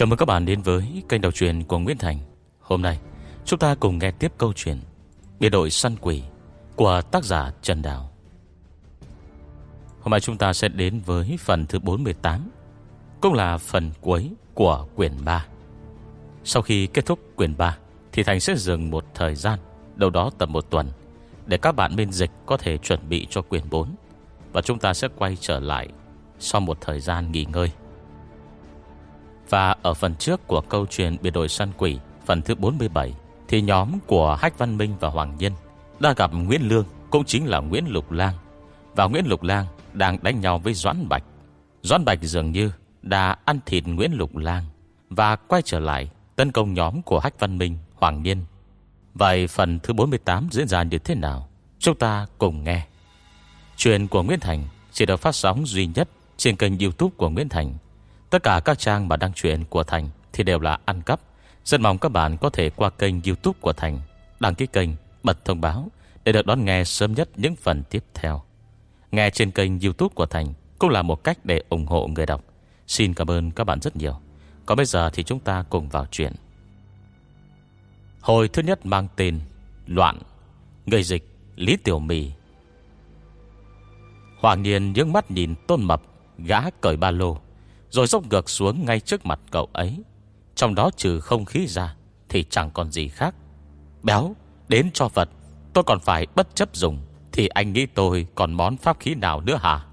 Chào mừng các bạn đến với kênh đọc truyện của Nguyễn Thành. Hôm nay, chúng ta cùng nghe tiếp câu chuyện Biệt đội săn quỷ của tác giả Trần Đào. Hôm nay chúng ta sẽ đến với phần thứ 48 Cũng là phần cuối của quyển 3 Sau khi kết thúc quyển 3 Thì Thành sẽ dừng một thời gian, Đâu đó tầm một tuần, Để các bạn bên dịch có thể chuẩn bị cho quyển 4 Và chúng ta sẽ quay trở lại Sau một thời gian nghỉ ngơi và ở phần trước của câu chuyện biệt đội săn quỷ Phần thứ 47 Thì nhóm của Hách Văn Minh và Hoàng Nhân Đã gặp Nguyễn Lương Cũng chính là Nguyễn Lục Lang. Và Nguyễn Lục Lang đang đánh nhau với Doãn Bạch. Doãn Bạch dường như Đã ăn thịt Nguyễn Lục Lang Và quay trở lại Tấn công nhóm của Hách Văn Minh, Hoàng Nhân Vậy phần thứ 48 diễn ra như thế nào? Chúng ta cùng nghe. Chuyện của Nguyễn Thành Chỉ được phát sóng duy nhất Trên kênh youtube của Nguyễn Thành. Tất cả các trang mà đăng truyện của Thành Thì đều là ăn cắp. Rất mong các bạn có thể qua kênh youtube của Thành Đăng ký kênh, bật thông báo Để được đón nghe sớm nhất những phần tiếp theo. Nghe trên kênh youtube của Thành Cũng là một cách để ủng hộ người đọc. Xin cảm ơn các bạn rất nhiều. Còn bây giờ thì chúng ta cùng vào chuyện. Hồi thứ nhất mang tên Loạn Người dịch Lý Tiểu Mì. Hoàng Niên nhướng mắt nhìn Tôn Mập Gã cởi ba lô rồi dốc ngược xuống ngay trước mặt cậu ấy. Trong đó trừ không khí ra Thì chẳng còn gì khác. Béo, đến cho vật Tôi còn phải bất chấp dùng Thì anh nghĩ tôi còn món pháp khí nào nữa hả?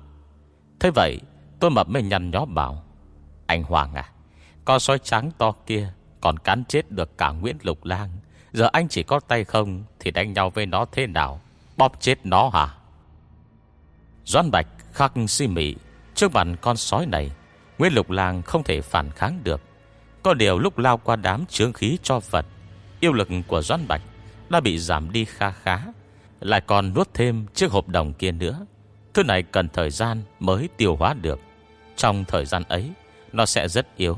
Thế vậy tôi mập mới nhăn nhó bảo Anh Hoàng à Con sói trắng to kia Còn cắn chết được cả Nguyễn Lục Lang Giờ anh chỉ có tay không Thì đánh nhau với nó thế nào? Bóp chết nó hả? Doan Bạch khắc si mị Trước mặt con sói này Nguyễn Lục Lang không thể phản kháng được. Có điều lúc lao qua đám chướng khí cho vật, Yêu lực của Doan Bạch Đã bị giảm đi khá khá, Lại còn nuốt thêm chiếc hộp đồng kia nữa. Thứ này cần thời gian mới tiêu hóa được. Trong thời gian ấy, Nó sẽ rất yếu.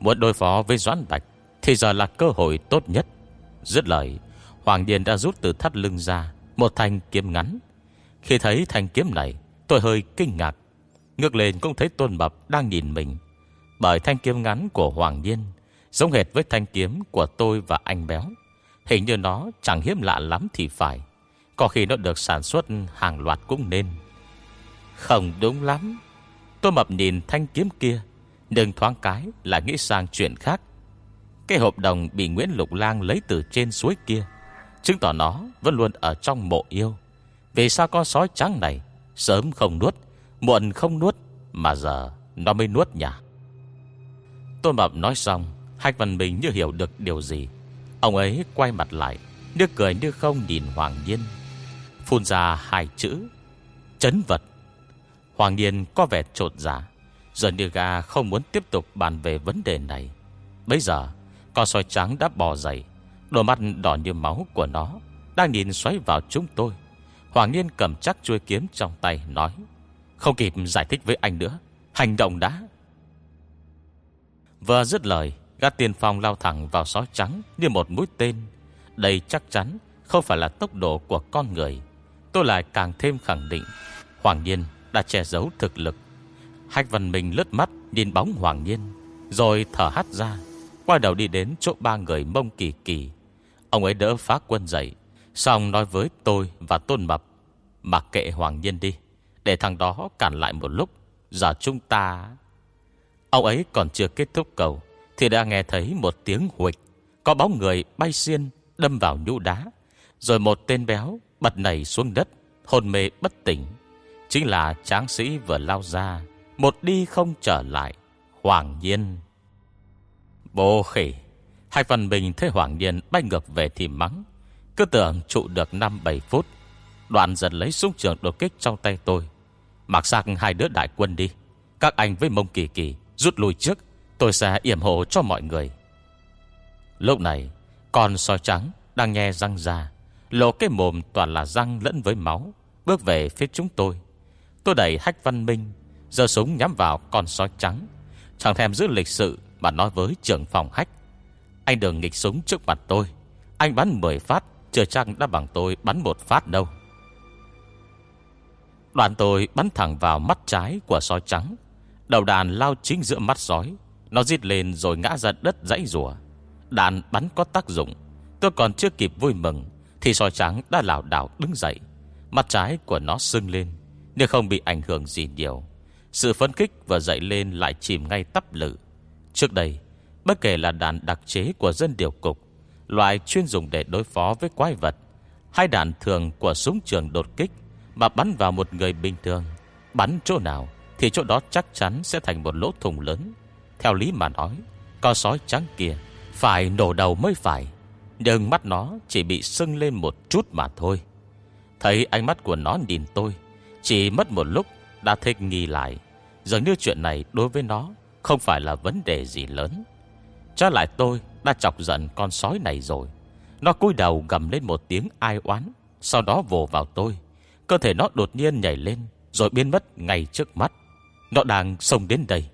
Muốn đối phó với Doãn Bạch Thì giờ là cơ hội tốt nhất. Dứt lời, Hoàng Điền đã rút từ thắt lưng ra Một thanh kiếm ngắn. Khi thấy thanh kiếm này, Tôi hơi kinh ngạc. Ngược lên cũng thấy Tôn Mập đang nhìn mình. Bởi thanh kiếm ngắn của Hoàng Nhiên, Giống hệt với thanh kiếm của tôi và anh Béo. Hình như nó chẳng hiếm lạ lắm thì phải. Có khi nó được sản xuất hàng loạt cũng nên. Không đúng lắm. Tôi mập nhìn thanh kiếm kia, Đừng thoáng cái là nghĩ sang chuyện khác. Cái hộp đồng bị Nguyễn Lục Lang lấy từ trên suối kia, Chứng tỏ nó vẫn luôn ở trong mộ yêu. Vì sao con sói trắng này Sớm không nuốt? Muộn không nuốt, Mà giờ nó mới nuốt nhỉ? Tôn Mập nói xong, Hách Văn Minh như hiểu được điều gì. Ông ấy quay mặt lại Như cười như không nhìn Hoàng Nhiên. Phun ra hai chữ, Chấn vật. Hoàng Nhiên có vẻ trột giả dạ. Giờ như gà không muốn tiếp tục bàn về vấn đề này. Bây giờ, Con soi trắng đã bò dậy, Đôi mắt đỏ như máu của nó Đang nhìn xoáy vào chúng tôi. Hoàng Nhiên cầm chắc chuôi kiếm trong tay, Nói không kịp giải thích với anh nữa. Hành động đã. Vừa dứt lời, Gã tiền phong lao thẳng vào sói trắng Như một mũi tên. Đây chắc chắn không phải là tốc độ của con người. Tôi lại càng thêm khẳng định, Hoàng Nhiên đã che giấu thực lực. Hách Văn mình lướt mắt, Nhìn bóng Hoàng Nhiên, Rồi thở hắt ra, Quay đầu đi đến chỗ ba người mông kỳ kỳ. Ông ấy đỡ phá quân dậy, Xong nói với tôi và Tôn Mập, Mặc kệ Hoàng Nhiên đi để thằng đó cản lại một lúc. Giờ chúng ta, Ông ấy còn chưa kết thúc cầu, Thì đã nghe thấy một tiếng huịch Có bóng người bay xiên Đâm vào nhũ đá, Rồi một tên béo bật nảy xuống đất Hồn mê bất tỉnh. Chính là tráng sĩ vừa lao ra, Một đi không trở lại, Hoàng nhiên. Bố khỉ, Hai phần mình thấy Hoàng nhiên bay ngược về thì mắng. Cứ tưởng trụ được 5-7 phút, Đoạn dần lấy súng trường đột kích trong tay tôi. Mặc sang hai đứa đại quân đi. Các anh với mông kỳ kỳ Rút lui trước, Tôi sẽ yểm hộ cho mọi người. Lúc này, Con soi trắng đang nghe răng ra, Lộ cái mồm toàn là răng lẫn với máu, Bước về phía chúng tôi. Tôi đẩy hách văn minh Giờ súng nhắm vào con sói trắng. Chẳng thèm giữ lịch sự Mà nói với trưởng phòng hách, Anh đừng nghịch súng trước mặt tôi. Anh bắn 10 phát, Chưa chắc đã bằng tôi bắn một phát đâu. Đoàn tôi bắn thẳng vào mắt trái của sói trắng. Đầu đàn lao chính giữa mắt sói. Nó giết lên rồi ngã ra đất dãy rùa. Đàn bắn có tác dụng. Tôi còn chưa kịp vui mừng, Thì sói trắng đã lảo đảo đứng dậy. Mặt trái của nó sưng lên, Nhưng không bị ảnh hưởng gì nhiều. Sự phấn kích và dậy lên lại chìm ngay tắp lự. Trước đây, Bất kể là đạn đặc chế của dân điều cục Loại chuyên dùng để đối phó với quái vật, Hay đạn thường của súng trường đột kích mà bắn vào một người bình thường. Bắn chỗ nào Thì chỗ đó chắc chắn sẽ thành một lỗ thùng lớn. Theo lý mà nói Con sói trắng kia Phải nổ đầu mới phải. Nhưng mắt nó chỉ bị sưng lên một chút mà thôi. Thấy ánh mắt của nó nhìn tôi, Chỉ mất một lúc Đã thích nghi lại. Dường như chuyện này đối với nó Không phải là vấn đề gì lớn. Cho lại tôi đã chọc giận con sói này rồi. Nó cúi đầu gầm lên một tiếng ai oán, Sau đó vồ vào tôi. Cơ thể nó đột nhiên nhảy lên, Rồi biến mất ngay trước mắt. Nó đang xông đến đây.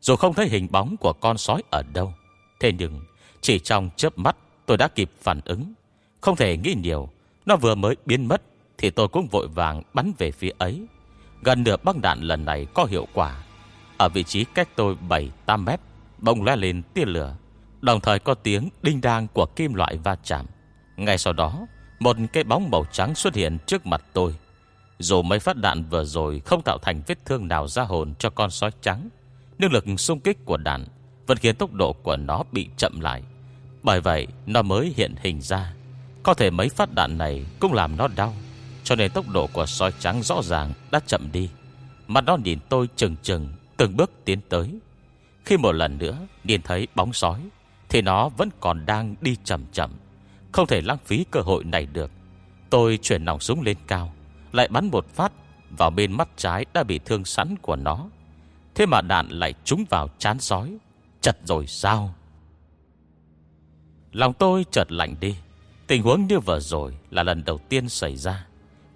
Dù không thấy hình bóng của con sói ở đâu, Thế nhưng Chỉ trong chớp mắt tôi đã kịp phản ứng. Không thể nghĩ nhiều, Nó vừa mới biến mất Thì tôi cũng vội vàng bắn về phía ấy. Gần nửa băng đạn lần này có hiệu quả. Ở vị trí cách tôi 7-8 mét Bông lóe lên tia lửa, Đồng thời có tiếng đinh đang của kim loại va chạm. Ngay sau đó, Một cái bóng màu trắng xuất hiện trước mặt tôi. Dù mấy phát đạn vừa rồi Không tạo thành vết thương nào ra hồn Cho con sói trắng, Nhưng lực xung kích của đạn Vẫn khiến tốc độ của nó bị chậm lại. Bởi vậy, nó mới hiện hình ra. Có thể mấy phát đạn này Cũng làm nó đau, Cho nên tốc độ của sói trắng rõ ràng đã chậm đi. Mặt nó nhìn tôi chừng chừng, Từng bước tiến tới. Khi một lần nữa nhìn thấy bóng sói, thì nó vẫn còn đang đi chậm chậm, Không thể lãng phí cơ hội này được. Tôi chuyển nòng súng lên cao lại bắn một phát Vào bên mắt trái đã bị thương sẵn của nó. Thế mà đạn lại trúng vào chán sói. Chật rồi sao? Lòng tôi chợt lạnh đi. Tình huống như vừa rồi Là lần đầu tiên xảy ra.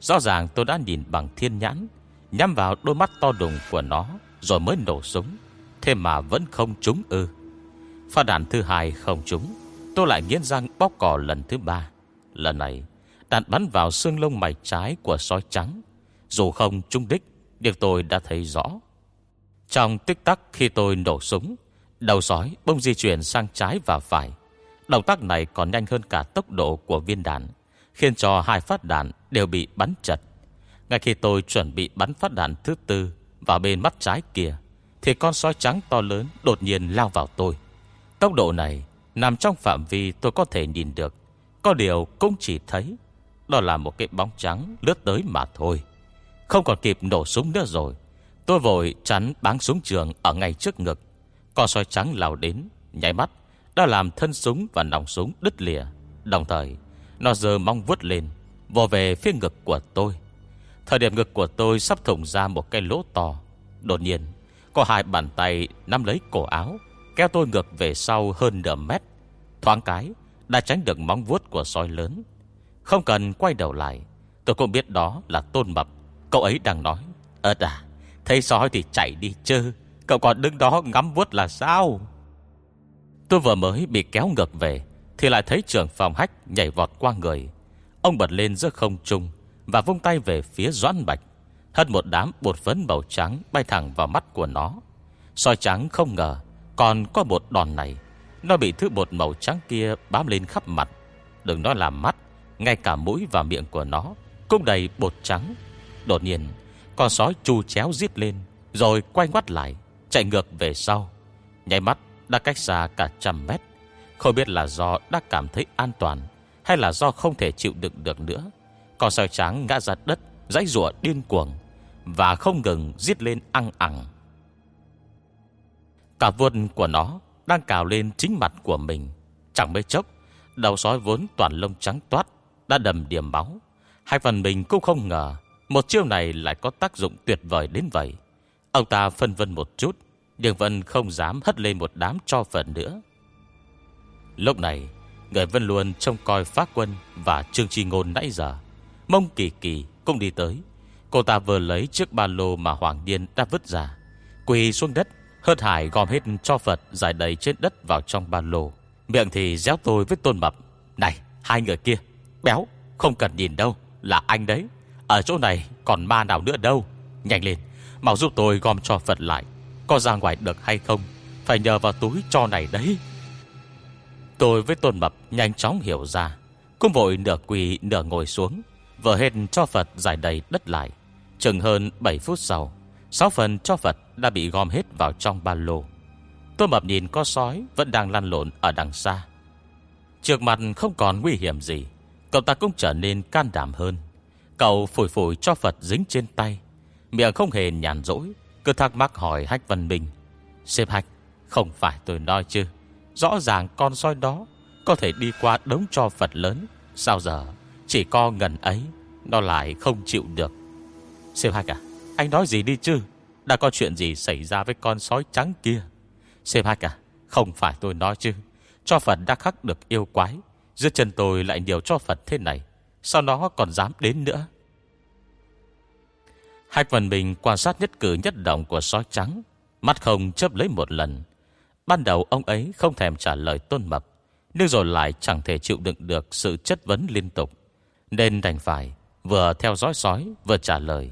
Rõ ràng tôi đã nhìn bằng thiên nhãn, Nhắm vào đôi mắt to đùng của nó Rồi mới nổ súng. Thế mà vẫn không trúng ư. Phát đạn thứ hai không trúng, Tôi lại nghiến răng bóc cỏ lần thứ ba. Lần này Đạn bắn vào xương lông mày trái của sói trắng. Dù không trúng đích, Nhưng tôi đã thấy rõ. Trong tích tắc khi tôi nổ súng, Đầu sói bông di chuyển sang trái và phải. Động tác này còn nhanh hơn cả tốc độ của viên đạn, Khiến cho hai phát đạn đều bị bắn chật. Ngay khi tôi chuẩn bị bắn phát đạn thứ tư Vào bên mắt trái kia, Thì con sói trắng to lớn đột nhiên lao vào tôi. Tốc độ này nằm trong phạm vi tôi có thể nhìn được. Có điều cũng chỉ thấy đó là một cái bóng trắng lướt tới mà thôi. Không còn kịp nổ súng nữa rồi. Tôi vội chắn báng súng trường ở ngay trước ngực. Con soi trắng lao đến, nháy mắt, đã làm thân súng và nòng súng đứt lìa. Đồng thời, nó giờ mong vút lên, vò về phía ngực của tôi. Thời điểm ngực của tôi sắp thủng ra một cái lỗ to. Đột nhiên, có hai bàn tay nắm lấy cổ áo, Kéo tôi ngược về sau hơn nửa mét Thoáng cái Đã tránh được móng vuốt của sói lớn không cần quay đầu lại. Tôi cũng biết đó là tôn mập. Cậu ấy đang nói Ơt à Thấy sói thì chạy đi chứ Cậu còn đứng đó ngắm vuốt là sao? Tôi vừa mới bị kéo ngược về, Thì lại thấy trưởng phòng hách nhảy vọt qua người. Ông bật lên giữa không trung Và vung tay về phía Doãn Bạch. Hất một đám bột phấn màu trắng Bay thẳng vào mắt của nó. Soi trắng không ngờ còn có một đòn này. Nó bị thứ bột màu trắng kia bám lên khắp mặt. Đừng nói là mắt ngay cả mũi và miệng của nó Cũng đầy bột trắng. Đột nhiên Con sói chu chéo giết lên Rồi quay ngoắt lại Chạy ngược về sau. Nháy mắt đã cách xa cả trăm mét. Không biết là do đã cảm thấy an toàn Hay là do không thể chịu đựng được nữa Con sói trắng ngã ra đất Dãy rụa điên cuồng Và không ngừng giết lên ăn ẳng. Cả vườn của nó đang cào lên chính mặt của mình. Chẳng mấy chốc, đầu sói vốn toàn lông trắng toát, đã đầm điểm máu. Hai phần mình cũng không ngờ, một chiêu này lại có tác dụng tuyệt vời đến vậy. Ông ta phân vân một chút, nhưng vẫn không dám hất lên một đám cho phần nữa. Lúc này, người Vân luôn trông coi phát quân và Trương Chi Ngôn nãy giờ. Mông Kỳ Kỳ cũng đi tới. Cô ta vừa lấy chiếc ba lô mà Hoàng Điên đã vứt ra. Quỳ xuống đất Hớt hải gom hết cho Phật Giải đầy trên đất vào trong ba lô Miệng thì réo tôi với tôn mập Này hai người kia Béo, không cần nhìn đâu, Là anh đấy. Ở chỗ này còn ma nào nữa đâu. Nhanh lên, Mau giúp tôi gom cho Phật lại. Có ra ngoài được hay không? Phải nhờ vào túi cho này đấy. Tôi với Tôn Mập nhanh chóng hiểu ra. Cũng vội nửa quỳ, nửa ngồi xuống. Vở hết cho Phật giải đầy đất lại. Chừng hơn 7 phút sau, Sáu phần cho Phật đã bị gom hết vào trong ba lô. Tôn Mập nhìn con sói Vẫn đang lăn lộn ở đằng xa. Trước mặt không còn nguy hiểm gì. Cậu ta cũng trở nên can đảm hơn. Cậu phủi phủi cho Phật dính trên tay. Miệng không hề nhàn rỗi, Cứ thắc mắc hỏi Hách Văn minh. Xếp Hách, Không phải tôi nói chứ. Rõ ràng con soi đó Có thể đi qua đống cho Phật lớn. Sao giờ Chỉ co ngần ấy, Nó lại không chịu được. Xếp Hách à Anh nói gì đi chứ? Đã có chuyện gì xảy ra với con sói trắng kia? Xếp Hách à Không phải tôi nói chứ. Cho Phật đã khắc được yêu quái Giữa chân tôi lại nhiều cho Phật thế này, Sao nó còn dám đến nữa? Hạch Vân Bình quan sát nhất cử nhất động của sói trắng, Mắt không chấp lấy một lần. Ban đầu ông ấy không thèm trả lời tôn mập, Nhưng rồi lại chẳng thể chịu đựng được Sự chất vấn liên tục. Nên đành phải Vừa theo dõi sói vừa trả lời.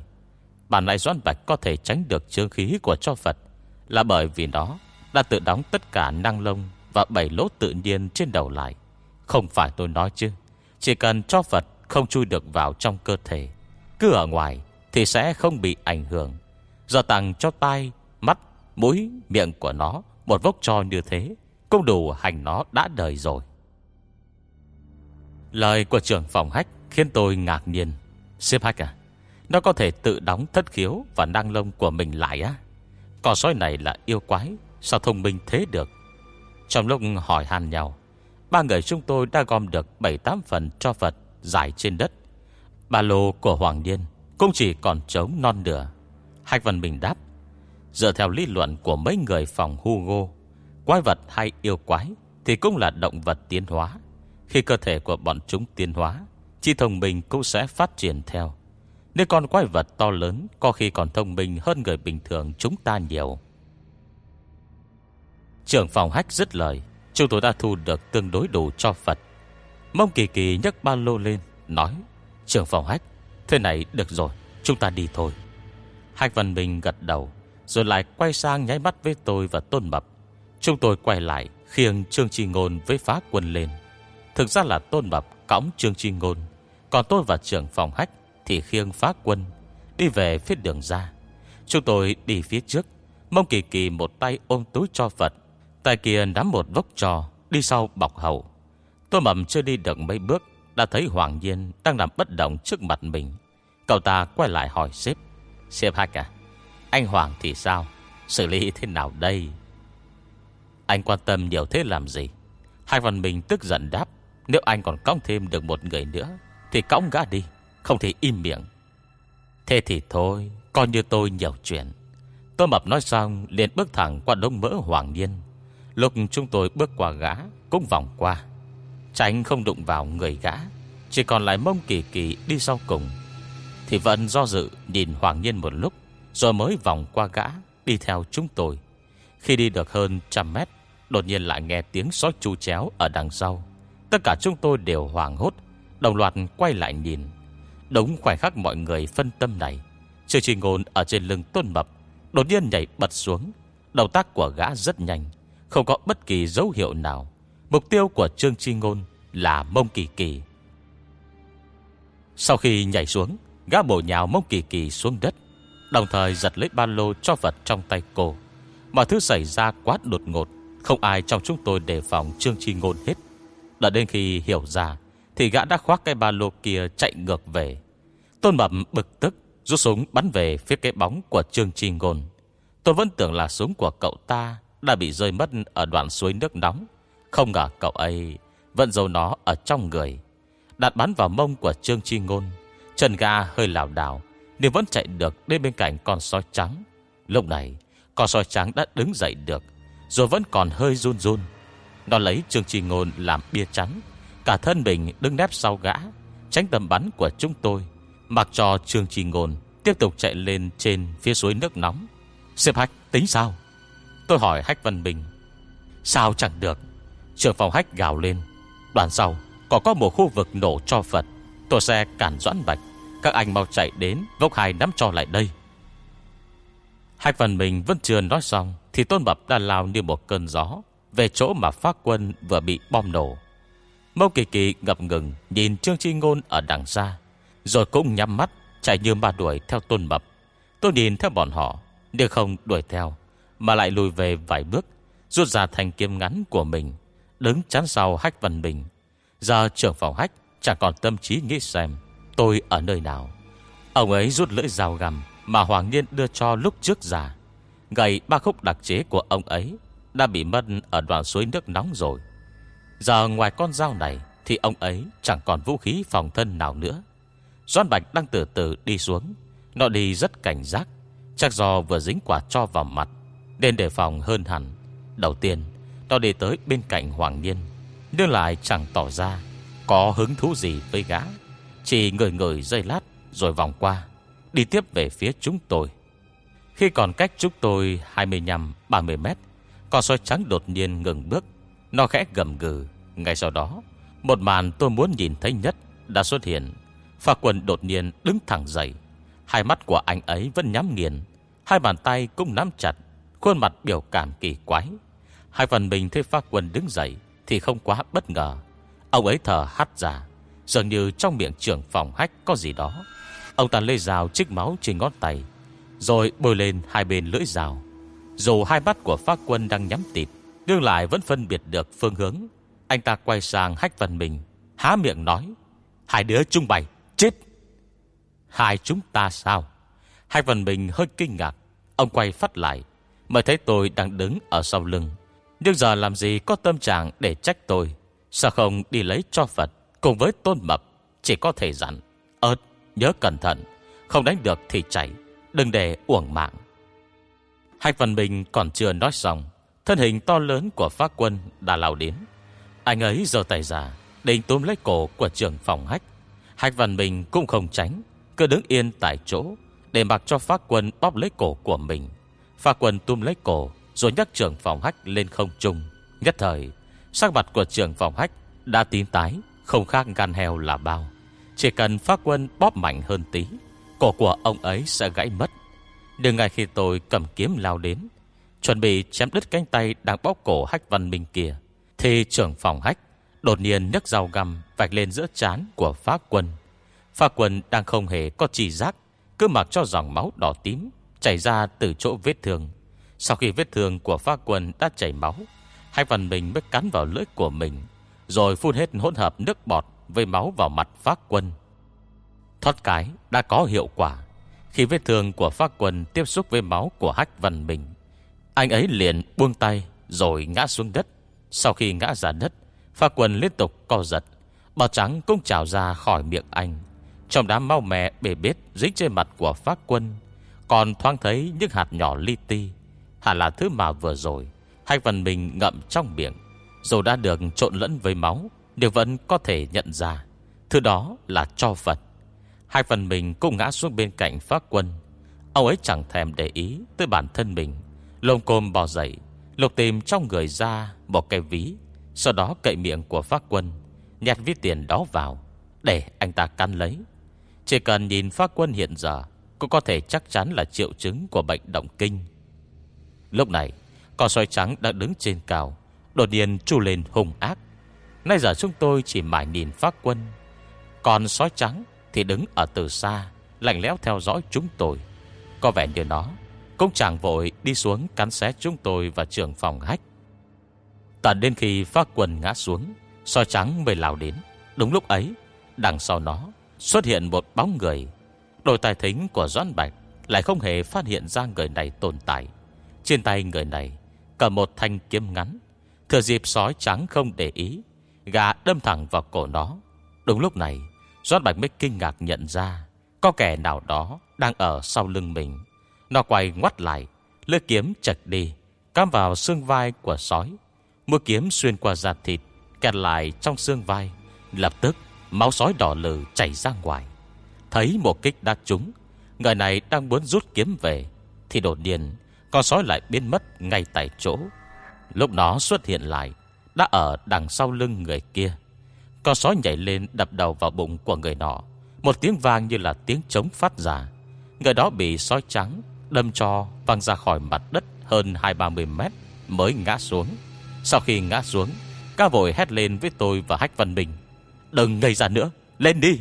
Bản lại Doan Bạch có thể tránh được chương khí của cho Phật Là bởi vì nó Đã tự đóng tất cả năng lông Và bảy lỗ tự nhiên trên đầu lại. Không phải tôi nói chứ. Chỉ cần cho Phật không chui được vào trong cơ thể Cứ ở ngoài Thì sẽ không bị ảnh hưởng. Giờ tặng cho tai, mắt, mũi, miệng của nó Một vốc cho như thế Cũng đủ hành nó đã đời rồi. Lời của trưởng phòng hách Khiến tôi ngạc nhiên. Xếp hách à Nó có thể tự đóng thất khiếu Và năng lông của mình lại á. Con sói này là yêu quái Sao thông minh thế được? Trong lúc hỏi han nhau Ba người chúng tôi đã gom được 7-8 phần cho Phật Giải trên đất. Ba lô của Hoàng Điên Cũng chỉ còn trống non nửa. Hạch Văn Bình đáp, Dựa theo lý luận của mấy người phòng Hugo, Quái vật hay yêu quái Thì cũng là động vật tiến hóa. Khi cơ thể của bọn chúng tiến hóa, Chi thông minh cũng sẽ phát triển theo. Nếu con quái vật to lớn Có khi còn thông minh hơn người bình thường chúng ta nhiều. Trưởng phòng hách dứt lời Chúng tôi đã thu được tương đối đủ cho Phật. Mông kỳ kỳ nhấc ba lô lên, Nói trường phòng hách, Thế này được rồi, Chúng ta đi thôi. Hách Văn Minh gật đầu, Rồi lại quay sang nháy mắt với tôi và Tôn Mập. Chúng tôi quay lại, Khiêng Trương Chi Ngôn với phá quân lên. Thực ra là Tôn Mập cõng Trương Chi Ngôn, Còn tôi và trưởng phòng hách Thì khiêng phá quân, Đi về phía đường ra. Chúng tôi đi phía trước, Mông kỳ kỳ một tay ôm túi cho Phật Tay kia nắm một vốc trò, Đi sau bọc hậu. Tôi mầm chưa đi được mấy bước, Đã thấy Hoàng Nhiên đang nằm bất động trước mặt mình. Cậu ta quay lại hỏi sếp. Sếp Hách à Anh Hoàng thì sao? Xử lý thế nào đây? Anh quan tâm nhiều thế làm gì? Hai Văn mình tức giận đáp. Nếu anh còn cõng thêm được một người nữa, Thì cõng gã đi, Không thể im miệng. Thế thì thôi, Coi như tôi nhiều chuyện. Tôi mập nói xong liền bước thẳng qua đống mỡ Hoàng Nhiên. Lúc chúng tôi bước qua gã, Cũng vòng qua. Tránh không đụng vào người gã, Chỉ còn lại mông kỳ kỳ đi sau cùng. Thì vẫn do dự, Nhìn Hoàng Nhiên một lúc, Rồi mới vòng qua gã, Đi theo chúng tôi. Khi đi được hơn trăm mét, Đột nhiên lại nghe tiếng sói chu chéo ở đằng sau. Tất cả chúng tôi đều hoảng hốt, Đồng loạt quay lại nhìn. Đúng khoảnh khắc mọi người phân tâm này Trương Trì Ngôn ở trên lưng tôn mập Đột nhiên nhảy bật xuống. Đầu tác của gã rất nhanh không có bất kỳ dấu hiệu nào Mục tiêu của Trương Chi Ngôn là Mông Kỳ Kỳ. Sau khi nhảy xuống, gã bổ nhào Mông Kỳ Kỳ xuống đất, đồng thời giật lấy ba lô cho vật trong tay cô. Mọi thứ xảy ra quá đột ngột, không ai trong chúng tôi đề phòng Trương Chi Ngôn hết. Đã đến khi hiểu ra, thì gã đã khoác cái ba lô kia chạy ngược về. Tôn Mập bực tức, rút súng bắn về phía cái bóng của Trương Chi Ngôn. Tôi vẫn tưởng là súng của cậu ta đã bị rơi mất ở đoạn suối nước nóng. Không ngờ cậu ấy vẫn giấu nó ở trong người. Đặt bắn vào mông của Trương Chi Ngôn. Chân ga hơi lảo đảo nhưng vẫn chạy được đến bên cạnh con sói trắng. Lúc này, con sói trắng đã đứng dậy được, rồi vẫn còn hơi run run. Nó lấy Trương Chi Ngôn làm bia chắn, cả thân mình đứng nép sau gã, tránh tầm bắn của chúng tôi, mặc cho Trương Chi Ngôn tiếp tục chạy lên trên phía suối nước nóng. Xếp hạch tính sao? Tôi hỏi Hách Văn Bình. Sao chẳng được? Trường phòng hách gào lên, Đoàn sau có có một khu vực nổ cho Phật, Tôi xe cản doãn bạch Các anh mau chạy đến Vốc hai nắm cho lại đây hách văn bình vẫn chưa nói xong, Thì Tôn bập đã lao như một cơn gió Về chỗ mà phát quân vừa bị bom nổ Mâu Kỳ Kỳ ngập ngừng Nhìn Trương Chi Ngôn ở đằng xa, Rồi cũng nhắm mắt, Chạy như ma đuổi theo Tôn bập Tôi nhìn theo bọn họ, Nhưng không đuổi theo mà lại lùi về vài bước, Rút ra thành kiếm ngắn của mình, Đứng chắn sau Hách Văn Bình. Giờ trưởng phòng Hách chẳng còn tâm trí nghĩ xem Tôi ở nơi nào. Ông ấy rút lưỡi dao găm Mà Hoàng Niên đưa cho lúc trước già. Gầy ba khúc đặc chế của ông ấy Đã bị mất ở đoạn suối nước nóng rồi. Giờ ngoài con dao này Thì ông ấy chẳng còn vũ khí phòng thân nào nữa. Doan Bạch đang từ từ đi xuống, Nó đi rất cảnh giác, Chắc do vừa dính quả cho vào mặt nên đề phòng hơn hẳn. Đầu tiên Nó đi tới bên cạnh Hoàng Niên Nhưng lại chẳng tỏ ra Có hứng thú gì với gã. Chỉ ngửi ngửi dây lát Rồi vòng qua, Đi tiếp về phía chúng tôi. Khi còn cách chúng tôi 25-30 mét, Con sói trắng đột nhiên ngừng bước. Nó khẽ gầm gừ. Ngay sau đó, Một màn tôi muốn nhìn thấy nhất Đã xuất hiện. Phà quần đột nhiên đứng thẳng dậy. Hai mắt của anh ấy vẫn nhắm nghiền. Hai bàn tay cũng nắm chặt. Khuôn mặt biểu cảm kỳ quái. Hai phần mình thấy pha quân đứng dậy Thì không quá bất ngờ. Ông ấy thở hắt ra, Dường như trong miệng trưởng phòng hách có gì đó. Ông ta lê rào chích máu trên ngón tay, Rồi bôi lên hai bên lưỡi rào. Dù hai mắt của pha quân đang nhắm tịt Đương lại vẫn phân biệt được phương hướng. Anh ta quay sang hách phần mình, Há miệng nói, Hai đứa trung bày chết! Hai chúng ta sao? Hai phần mình hơi kinh ngạc, Ông quay phát lại Mới thấy tôi đang đứng ở sau lưng. Nhưng giờ làm gì có tâm trạng để trách tôi? Sao không đi lấy cho Phật Cùng với tôn mập? Chỉ có thể dặn Ơt nhớ cẩn thận, Không đánh được thì chạy, Đừng để uổng mạng. Hạch Văn Bình còn chưa nói xong, Thân hình to lớn của phát quân đã lao đến. Anh ấy giơ tay ra, Định túm lấy cổ của trưởng phòng hách. Hạch Văn Bình cũng không tránh, Cứ đứng yên tại chỗ, Để mặc cho phát quân bóp lấy cổ của mình. Pha quân tum lấy cổ, Rồi nhắc trưởng phòng hách lên không trung. Nhất thời, Sắc mặt của trưởng phòng hách Đã tím tái, Không khác gan heo là bao. Chỉ cần pha quân bóp mạnh hơn tí, Cổ của ông ấy sẽ gãy mất. Đừng ngay khi tôi cầm kiếm lao đến, Chuẩn bị chém đứt cánh tay Đang bóp cổ hách văn minh kia, Thì trưởng phòng hách Đột nhiên nhấc dao găm Vạch lên giữa chán của phá quân. Phá quân đang không hề có chỉ giác, Cứ mặc cho dòng máu đỏ tím Chảy ra từ chỗ vết thương. Sau khi vết thương của phá quân đã chảy máu, Hai phần mình mới cắn vào lưỡi của mình, Rồi phun hết hỗn hợp nước bọt Với máu vào mặt phá quân. Thoát cái đã có hiệu quả. Khi vết thương của phá quân Tiếp xúc với máu của Hách Văn Bình Anh ấy liền buông tay Rồi ngã xuống đất. Sau khi ngã ra đất, Phá quân liên tục co giật, Bào trắng cũng trào ra khỏi miệng anh. Trong đám mau mè bề bết Dính trên mặt của phá quân còn thoáng thấy những hạt nhỏ li ti. Hẳn là thứ mà vừa rồi, Hai phần mình ngậm trong miệng. Dù đã được trộn lẫn với máu, Nhưng vẫn có thể nhận ra. Thứ đó là cho Phật Hai phần mình cũng ngã xuống bên cạnh phát quân. Ông ấy chẳng thèm để ý Tới bản thân mình. Lông côm bò dậy Lục tìm trong người ra một cái ví. Sau đó cậy miệng của phát quân, Nhét ví tiền đó vào, Để anh ta căn lấy. Chỉ cần nhìn phát quân hiện giờ cũng có thể chắc chắn là triệu chứng của bệnh động kinh. Lúc này, Con sói trắng đã đứng trên cao, Đột nhiên tru lên hùng ác. Nay giờ chúng tôi chỉ mãi nhìn phát quân. Còn sói trắng Thì đứng ở từ xa, Lạnh lẽo theo dõi chúng tôi. Có vẻ như nó Cũng chẳng vội đi xuống cắn xé chúng tôi và trưởng phòng hách. Tận đến khi phát quân ngã xuống soi trắng mới lao đến. Đúng lúc ấy, Đằng sau nó xuất hiện một bóng người Đôi tài thính của Doãn Bạch Lại không hề phát hiện ra người này tồn tại. Trên tay người này, Cầm một thanh kiếm ngắn. Thừa dịp sói trắng không để ý Gà đâm thẳng vào cổ nó. Đúng lúc này, Doãn Bạch mới kinh ngạc nhận ra Có kẻ nào đó đang ở sau lưng mình. Nó quay ngoắt lại, Lưỡi kiếm chật đi, Cắm vào xương vai của sói. Mũi kiếm xuyên qua da thịt, Kẹt lại trong xương vai. Lập tức, máu sói đỏ lử chảy ra ngoài. Thấy một kích đã trúng. Người này đang muốn rút kiếm về, Thì đột nhiên, Con sói lại biến mất ngay tại chỗ. Lúc nó xuất hiện lại, Đã ở đằng sau lưng người kia. Con sói nhảy lên đập đầu vào bụng của người nọ. Một tiếng vang như là tiếng trống phát ra. Người đó bị sói trắng Đâm cho văng ra khỏi mặt đất hơn 2-30 mét Mới ngã xuống. Sau khi ngã xuống Ca vội hét lên với tôi và Hách Văn Bình, Đừng ngây ra nữa, Lên đi!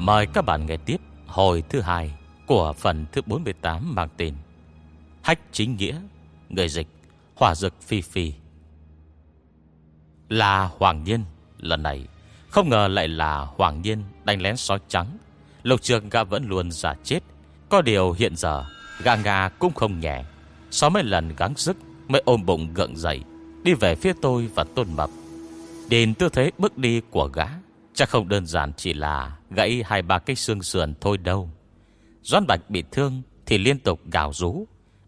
Mời các bạn nghe tiếp hồi thứ hai của phần thứ 48 mang tên Hách chính nghĩa, Người dịch, Hỏa dực phi phi. Là Hoàng Nhiên, Lần này không ngờ lại là Hoàng Nhiên đánh lén sói trắng. Lục trường gã vẫn luôn giả chết. Có điều hiện giờ Gã ngà cũng không nhẹ. Sau mấy lần gắng sức, Mới ôm bụng gượng dậy, Đi về phía tôi và tôn mập. Đến tư thế bước đi của gã Chắc không đơn giản chỉ là Gãy hai ba cái xương sườn thôi đâu. Doan Bạch bị thương Thì liên tục gào rú.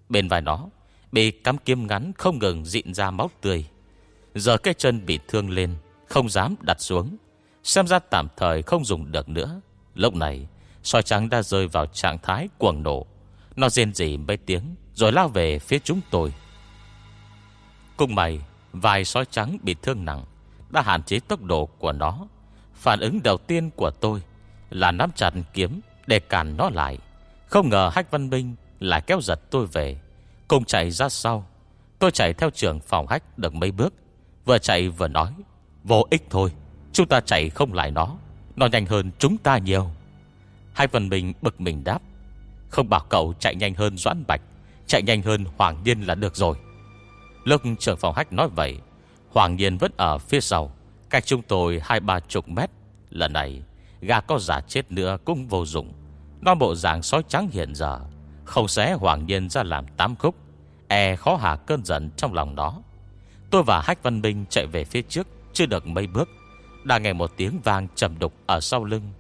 Bên vai nó, Bị cắm kiếm ngắn không ngừng dịn ra máu tươi. Giờ cái chân bị thương lên, Không dám đặt xuống. Xem ra tạm thời không dùng được nữa. Lúc này, soi trắng đã rơi vào trạng thái cuồng nổ Nó rên rỉ mấy tiếng, Rồi lao về phía chúng tôi. Cùng mày Vài sói trắng bị thương nặng, Đã hạn chế tốc độ của nó. Phản ứng đầu tiên của tôi Là nắm chặt kiếm Để cản nó lại. Không ngờ Hách Văn Minh lại kéo giật tôi về. Cùng chạy ra sau. Tôi chạy theo trường phòng hách được mấy bước. Vừa chạy vừa nói, Vô ích thôi, Chúng ta chạy không lại nó. Nó nhanh hơn chúng ta nhiều. Hai phần mình bực mình đáp, Không bảo cậu chạy nhanh hơn Doãn Bạch, Chạy nhanh hơn Hoàng Nhiên là được rồi. Lúc trưởng phòng hách nói vậy, Hoàng Nhiên vẫn ở phía sau. Cách chúng tôi hai ba chục mét, Lần này, Gà có giả chết nữa cũng vô dụng. Nó bộ dạng sói trắng hiện giờ, Không xé Hoàng Nhiên ra làm tám khúc E khó hạ cơn giận trong lòng nó. Tôi và Hách Văn Minh chạy về phía trước, Chưa được mấy bước. Đã nghe một tiếng vang trầm đục ở sau lưng.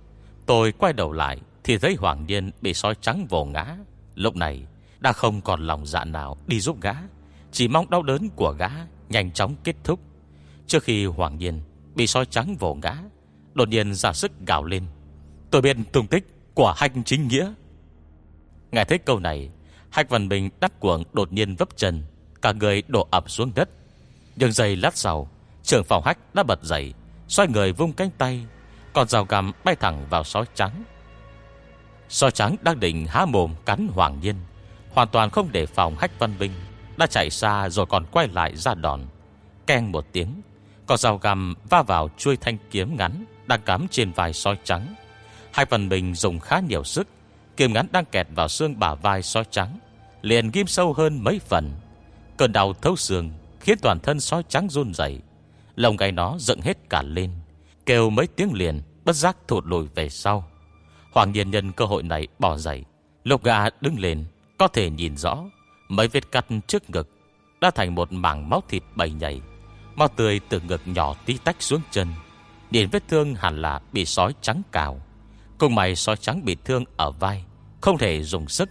Tôi quay đầu lại Thì thấy Hoàng Nhiên bị sói trắng vồ ngã. Lúc này, đã không còn lòng dạ nào đi giúp gã, Chỉ mong đau đớn của gã Nhanh chóng kết thúc. Trước khi Hoàng Nhiên bị sói trắng vồ ngã, Đột nhiên ra sức gào lên. Tôi biết tung tích của hạch chính nghĩa. Nghe thấy câu này Hạch Văn Bình đắt cuồng đột nhiên vấp chân, Cả người đổ ập xuống đất. Nhưng giây lát sau, Trưởng phòng hách đã bật dậy, Xoay người vung cánh tay Còn rào gầm bay thẳng vào sói trắng. Sói trắng đang định há mồm cắn Hoàng Nhiên, Hoàn toàn không để phòng hách Văn Bình, Đã chạy xa rồi còn quay lại ra đòn, Keng một tiếng. Còn rào gầm va vào chuôi thanh kiếm ngắn Đang cắm trên vai soi trắng. Hai phần bình dùng khá nhiều sức, Kiếm ngắn đang kẹt vào xương bả vai soi trắng, Liền ghim sâu hơn mấy phần. Cơn đau thấu xương Khiến toàn thân soi trắng run dậy Lồng gáy nó dựng hết cả lên, Kêu mấy tiếng liền, Bất giác thụt lùi về sau. Hoàng nhiên nhân cơ hội này bỏ dậy, Lục gà đứng lên, Có thể nhìn rõ, Mấy vết cắt trước ngực Đã thành một mảng máu thịt bầy nhảy Máu tươi từ ngực nhỏ tí tách xuống chân. Điền vết thương hẳn là bị sói trắng cào. Cùng mày sói trắng bị thương ở vai, Không thể dùng sức.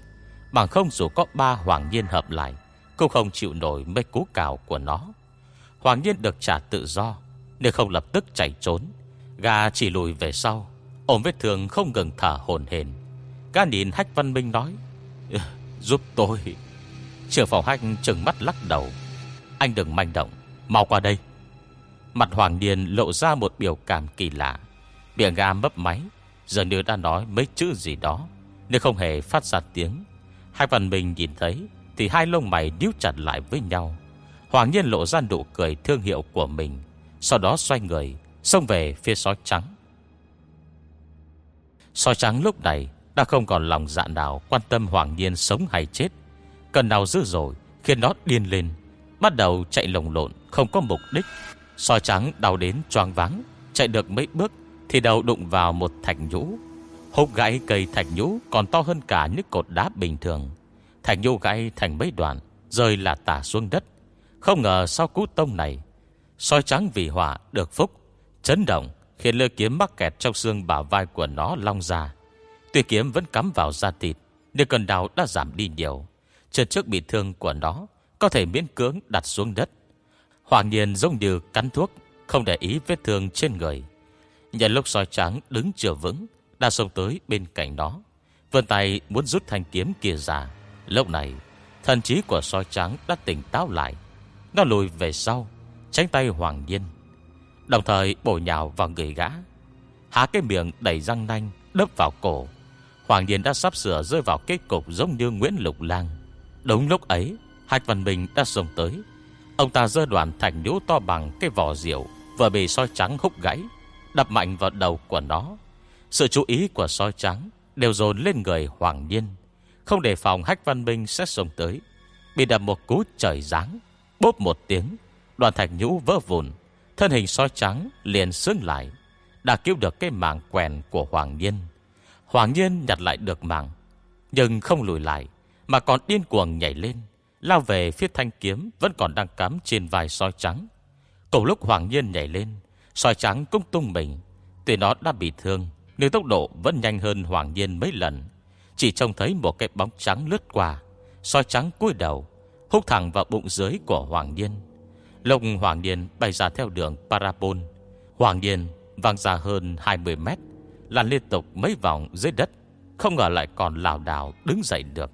Bằng không dù có ba hoàng nhiên hợp lại, Cũng không chịu nổi mấy cú cào của nó. Hoàng nhiên được trả tự do Nếu không lập tức chạy trốn. Gà chỉ lùi về sau, Ôm vết thương không ngừng thở hồn hền Gà nhìn Hách Văn Minh nói ờ, Giúp tôi. Trưởng phòng Hách trừng mắt lắc đầu. Anh đừng manh động. Mau qua đây. Mặt Hoàng Điền lộ ra một biểu cảm kỳ lạ. Miệng ga mấp máy Giờ như đã nói mấy chữ gì đó Nếu không hề phát ra tiếng. Hai phần mình nhìn thấy, Thì hai lông mày điếu chặt lại với nhau. Hoàng nhiên lộ ra nụ cười thương hiệu của mình, Sau đó xoay người, Xông về phía sói trắng. Sói trắng lúc này Đã không còn lòng dạ nào Quan tâm Hoàng nhiên sống hay chết. Cần nào dữ rồi Khiến nó điên lên. Bắt đầu chạy lồng lộn, Không có mục đích. Soi trắng đau đến choang vắng Chạy được mấy bước Thì đầu đụng vào một thạch nhũ. Hốc gãy cây thạch nhũ Còn to hơn cả những cột đá bình thường. Thạch nhũ gãy thành mấy đoạn, Rơi là tả xuống đất. Không ngờ sau cú tông này, soi trắng vì hỏa được phúc, Chấn động, khiến lơ kiếm mắc kẹt Trong xương bả vai của nó long ra. Tuy kiếm vẫn cắm vào da thịt, Nhưng cơn đau đã giảm đi nhiều. Chân trước bị thương của nó có thể miễn cưỡng đặt xuống đất. Hoàng nhiên giống như cắn thuốc, Không để ý vết thương trên người. Nhận lúc soi trắng đứng chưa vững, Đã xông tới bên cạnh nó. Vươn tay muốn rút thanh kiếm kia ra. Lúc này, Thần trí của soi trắng đã tỉnh táo lại. Nó lùi về sau, Tránh tay Hoàng Nhiên. Đồng thời bổ nhào vào người gã. Há cái miệng đầy răng nanh, Đớp vào cổ. Hoàng Nhiên đã sắp sửa rơi vào kết cục giống như Nguyễn Lục Lang. Đúng lúc ấy Hạch Văn Minh đã xông tới. Ông ta dơ đoàn thành nhũ to bằng cái vỏ rượu, Vừa bị soi trắng húc gãy, Đập mạnh vào đầu của nó. Sự chú ý của soi trắng Đều dồn lên người Hoàng Nhiên Không đề phòng Hách Văn Minh sẽ xông tới. Bị đập một cú trời giáng, Bốp một tiếng, Đoàn thạch nhũ vỡ vụn, Thân hình soi trắng liền xương lại, Đã cứu được cái mạng quèn của Hoàng Nhiên Hoàng Nhiên nhặt lại được mạng, Nhưng không lùi lại, Mà còn điên cuồng nhảy lên. Lao về phía thanh kiếm Vẫn còn đang cắm trên vài soi trắng. Cùng lúc Hoàng Nhiên nhảy lên, Soi trắng cũng tung mình. Tuy nó đã bị thương, Nhưng tốc độ vẫn nhanh hơn Hoàng Nhiên mấy lần. Chỉ trông thấy một cái bóng trắng lướt qua, soi trắng cúi đầu Hút thẳng vào bụng dưới của Hoàng Nhiên. Lông Hoàng Nhiên bay ra theo đường Parabol, Hoàng Nhiên văng ra hơn 20 mét Lăn liên tục mấy vòng dưới đất, Không ngờ lại còn lào đảo đứng dậy được.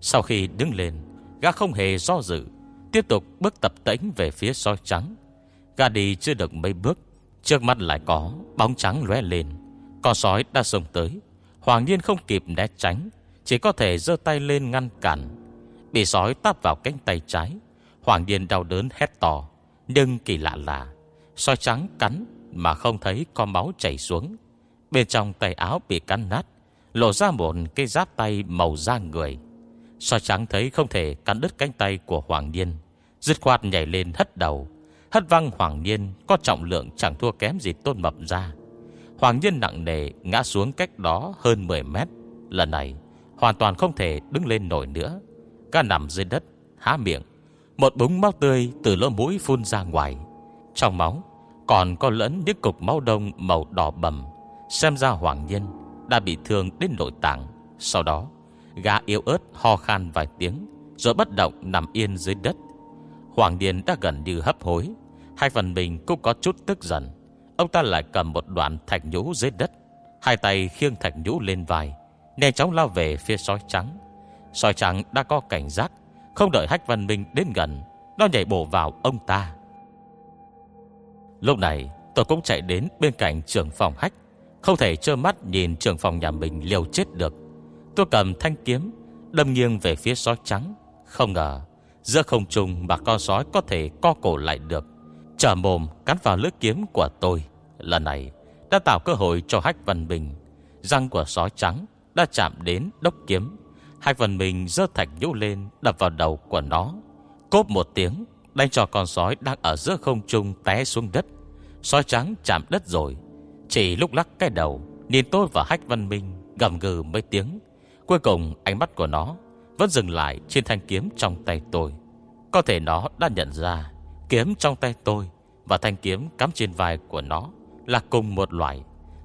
Sau khi đứng lên Gã không hề do dự, Tiếp tục bước tập tĩnh về phía soi trắng. Gã đi chưa được mấy bước, Trước mắt lại có bóng trắng lóe lên. Con sói đã sông tới, Hoàng Nhiên không kịp né tránh, Chỉ có thể dơ tay lên ngăn cản. Bị sói táp vào cánh tay trái, Hoàng Nhiên đau đớn hét to, Nhưng kỳ lạ là Sói trắng cắn mà không thấy con máu chảy xuống. Bên trong tay áo bị cắn nát, Lộ ra một cái giáp tay màu da người soi trắng thấy không thể cắn đứt cánh tay của Hoàng Nhiên. Dứt khoát nhảy lên hất đầu. Hất văng Hoàng Nhiên, Có trọng lượng chẳng thua kém gì tôn mập ra Hoàng Nhiên nặng nề Ngã xuống cách đó hơn 10 mét. Lần này, hoàn toàn không thể đứng lên nổi nữa. Cá nằm dưới đất, Há miệng. Một búng máu tươi từ lỗ mũi phun ra ngoài. Trong máu, Còn có lẫn những cục máu đông màu đỏ bầm. Xem ra Hoàng Nhiên Đã bị thương đến nội tạng. Sau đó Gã yếu ớt ho khan vài tiếng, Rồi bất động nằm yên dưới đất. Hoàng Điền đã gần như hấp hối. Hai phần mình cũng có chút tức giận. Ông ta lại cầm một đoạn thạch nhũ dưới đất. Hai tay khiêng thạch nhũ lên vai, Nhanh chóng lao về phía sói trắng. Sói trắng đã có cảnh giác, Không đợi Hách Văn Minh đến gần, Nó nhảy bổ vào ông ta. Lúc này, tôi cũng chạy đến bên cạnh trưởng phòng Hách, Không thể trơ mắt nhìn trưởng phòng nhà mình liều chết được. Tôi cầm thanh kiếm, Đâm nghiêng về phía sói trắng. Không ngờ, Giữa không trùng mà con sói có thể co cổ lại được. Trở mồm cắn vào lưỡi kiếm của tôi. Lần này, đã tạo cơ hội cho Hách Văn Bình. Răng của sói trắng đã chạm đến đốc kiếm. Hách Văn Bình dơ thạch nhũ lên, Đập vào đầu của nó. Cốp một tiếng, Đánh cho con sói đang ở giữa không trung té xuống đất. Sói trắng chạm đất rồi. Chỉ lúc lắc cái đầu, Nhìn tôi và Hách Văn Minh gầm gừ mấy tiếng. Cuối cùng, ánh mắt của nó Vẫn dừng lại trên thanh kiếm trong tay tôi. Có thể nó đã nhận ra, Kiếm trong tay tôi Và thanh kiếm cắm trên vai của nó Là cùng một loại.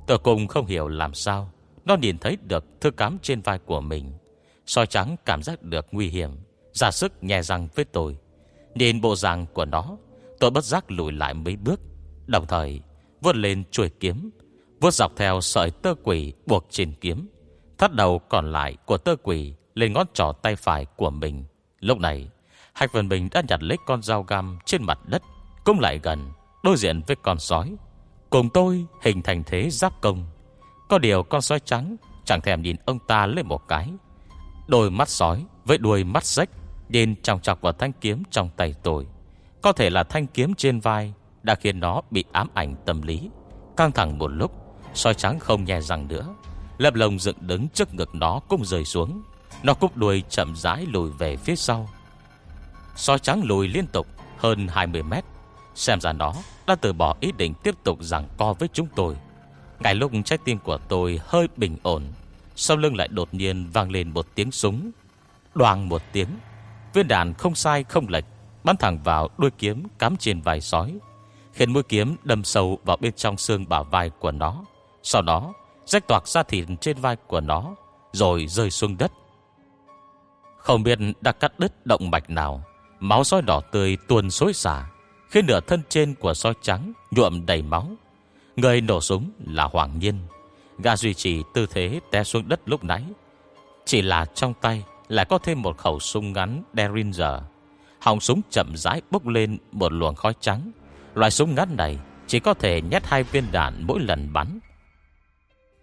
Tôi cùng không hiểu làm sao Nó nhìn thấy được thư cắm trên vai của mình. Soi trắng cảm giác được nguy hiểm, Ra sức nhè răng với tôi. Nhìn bộ dạng của nó, Tôi bất giác lùi lại mấy bước, Đồng thời vươn lên chuôi kiếm Vút dọc theo sợi tơ quỷ buộc trên kiếm. Thắt đầu còn lại của tơ quỷ Lên ngón trỏ tay phải của mình. Lúc này, Hạch Vân Bình đã nhặt lấy con dao găm trên mặt đất Cũng lại gần, Đối diện với con sói. Cùng tôi hình thành thế giáp công. Có điều con sói trắng Chẳng thèm nhìn ông ta lên một cái. Đôi mắt sói với đuôi mắt rách Nhìn trọng chọc vào thanh kiếm trong tay tôi. Có thể là thanh kiếm trên vai Đã khiến nó bị ám ảnh tâm lý. Căng thẳng một lúc, Sói trắng không nhè răng nữa. Lập lồng dựng đứng trước ngực nó cũng rơi xuống. Nó cúp đuôi chậm rãi lùi về phía sau. Sói trắng lùi liên tục hơn 20 mét. Xem ra nó đã từ bỏ ý định tiếp tục giằng co với chúng tôi. Ngay lúc trái tim của tôi hơi bình ổn, Sau lưng lại đột nhiên vang lên một tiếng súng. Đoàn một tiếng, Viên đạn không sai không lệch, Bắn thẳng vào đuôi kiếm cắm trên vai sói, Khiến mũi kiếm đâm sâu vào bên trong xương bả vai của nó. Sau đó Rách toạc ra thịt trên vai của nó, Rồi rơi xuống đất. Không biết đã cắt đứt động mạch nào, Máu sói đỏ tươi tuôn xối xả, Khiến nửa thân trên của sói trắng Nhuộm đầy máu. Người nổ súng là Hoàng Nhiên. Gã duy trì tư thế té xuống đất lúc nãy. Chỉ là trong tay Lại có thêm một khẩu súng ngắn Derringer. Hòng súng chậm rãi bốc lên Một luồng khói trắng. Loại súng ngắn này Chỉ có thể nhét hai viên đạn mỗi lần bắn.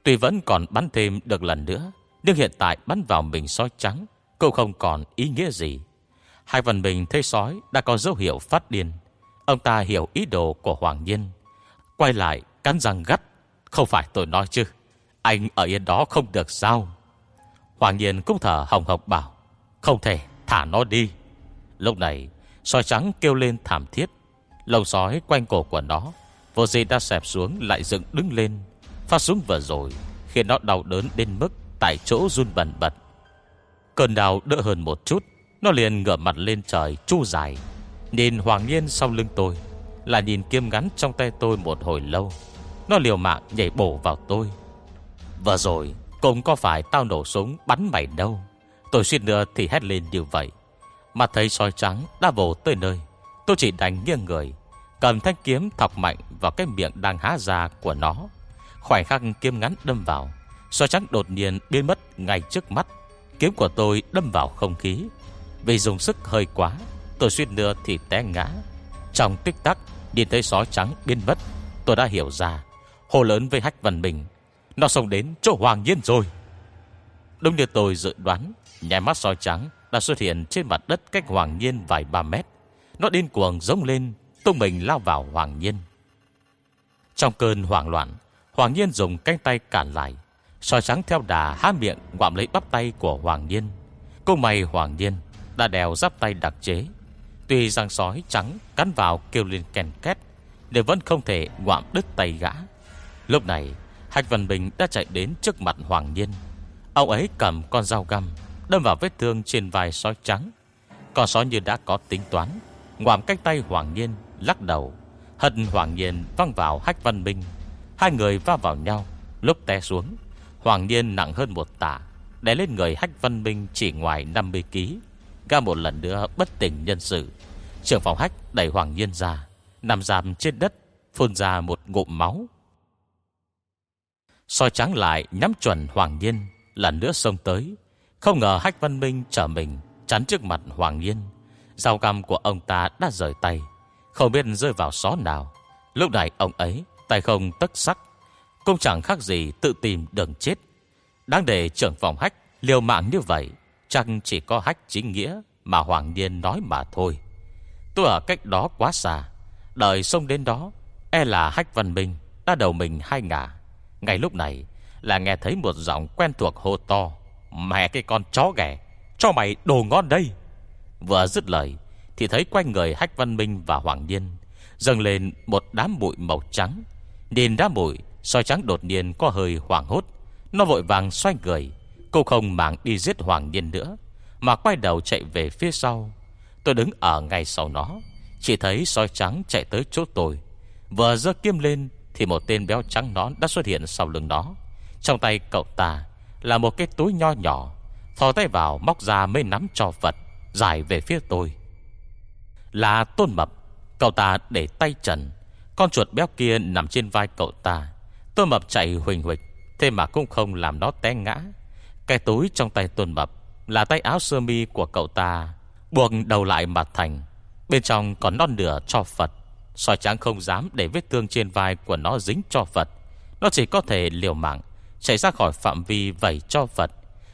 Tuy vẫn còn bắn thêm được lần nữa, Nhưng hiện tại bắn vào mình sói trắng Cũng không còn ý nghĩa gì. Hai phần mình thấy sói đã có dấu hiệu phát điên. Ông ta hiểu ý đồ của Hoàng Nhiên. Quay lại, cắn răng gắt. Không phải tôi nói chứ, Anh ở yên đó không được sao? Hoàng Nhiên cũng thở hồng hộc bảo, Không thể, thả nó đi. Lúc này, sói trắng kêu lên thảm thiết. Lồng sói quanh cổ của nó, Vô gì đã xẹp xuống lại dựng đứng lên. Phát súng vừa rồi Khiến nó đau đớn đến mức Tại chỗ run bẩn bật. Cơn đau đỡ hơn một chút, Nó liền ngửa mặt lên trời chu dài. Nhìn Hoàng Nhiên sau lưng tôi, Là nhìn kiếm ngắn trong tay tôi một hồi lâu. Nó liều mạng nhảy bổ vào tôi. Vừa rồi, Cũng có phải tao nổ súng bắn mày đâu. Tôi suýt nữa thì hét lên như vậy. Mà thấy soi trắng đã vồ tới nơi, Tôi chỉ đánh nghiêng người, Cầm thanh kiếm thọc mạnh vào cái miệng đang há ra của nó. Khoảnh khắc kiếm ngắn đâm vào Xoa trắng đột nhiên biến mất ngay trước mắt. Kiếm của tôi đâm vào không khí. Vì dùng sức hơi quá, Tôi suýt nữa thì té ngã. Trong tích tắc, Nhìn thấy sói trắng biến mất, Tôi đã hiểu ra Hồ lớn với hách văn mình Nó xông đến chỗ hoàng nhiên rồi. Đúng như tôi dự đoán Nhảy mắt sói trắng đã xuất hiện trên mặt đất cách hoàng nhiên vài ba mét. Nó điên cuồng giống lên, Tung mình lao vào hoàng nhiên. Trong cơn hoảng loạn Hoàng nhiên dùng cánh tay cản lại. Soi trắng theo đà há miệng Ngoạm lấy bắp tay của Hoàng nhiên. Cô mày Hoàng nhiên Đã đèo giáp tay đặc chế. Tuy răng sói trắng cắn vào kêu lên kèn két Để vẫn không thể ngoạm đứt tay gã. Lúc này, Hạch Văn Bình đã chạy đến trước mặt Hoàng Nhiên. Ông ấy cầm con dao găm, Đâm vào vết thương trên vai sói trắng. Con sói như đã có tính toán, Ngoạm cánh tay Hoàng Nhiên Lắc đầu. Hận Hoàng Nhiên văng vào Hách Văn Bình. Hai người va vào nhau, Lúc té xuống, Hoàng Nhiên nặng hơn một tả, Đè lên người Hách Văn Minh chỉ ngoài 50kg Ga một lần nữa bất tỉnh nhân sự. Trưởng phòng Hách đẩy Hoàng Nhiên ra, Nằm giam trên đất, Phun ra một ngụm máu. Soi trắng lại, nhắm chuẩn Hoàng Nhiên Lần nữa xông tới. Không ngờ Hách Văn Minh trở mình, Chắn trước mặt Hoàng Nhiên Dao găm của ông ta đã rời tay. Không biết rơi vào xó nào. Lúc này ông ấy Tay không tất sắc. Cũng chẳng khác gì tự tìm đường chết. Đáng để trưởng phòng hách liều mạng như vậy Chẳng chỉ có hách chính nghĩa Mà Hoàng Niên nói mà thôi. Tôi ở cách đó quá xa, Đợi sông đến đó E là hách văn minh Đã đầu mình hai ngả. Ngay lúc này là nghe thấy một giọng quen thuộc hô to, Mẹ cái con chó ghẻ, Cho mày đồ ngon đây. Vừa dứt lời Thì thấy quanh người hách văn minh và Hoàng Niên Dâng lên một đám bụi màu trắng. Nhìn đám bụi, soi trắng đột nhiên có hơi hoảng hốt. Nó vội vàng xoay người, Cô không mảng đi giết Hoàng Niên nữa, Mà quay đầu chạy về phía sau. Tôi đứng ở ngay sau nó, Chỉ thấy soi trắng chạy tới chỗ tôi. Vừa giơ kiếm lên Thì một tên béo trắng nón đã xuất hiện sau lưng nó. Trong tay cậu ta Là một cái túi nho nhỏ, Thò tay vào móc ra mấy nắm cho vật, Dài về phía tôi. Là tôn mập, Cậu ta để tay trần. Con chuột béo kia nằm trên vai cậu ta. Tôn mập chạy huỳnh huỳnh Thế mà cũng không làm nó té ngã. Cái túi trong tay tôn mập Là tay áo sơ mi của cậu ta, Buộc đầu lại mặt thành. Bên trong còn non nửa cho Phật, soi trắng không dám để vết thương trên vai Của nó dính cho Phật. Nó chỉ có thể liều mạng, Chạy ra khỏi phạm vi vẩy cho Phật.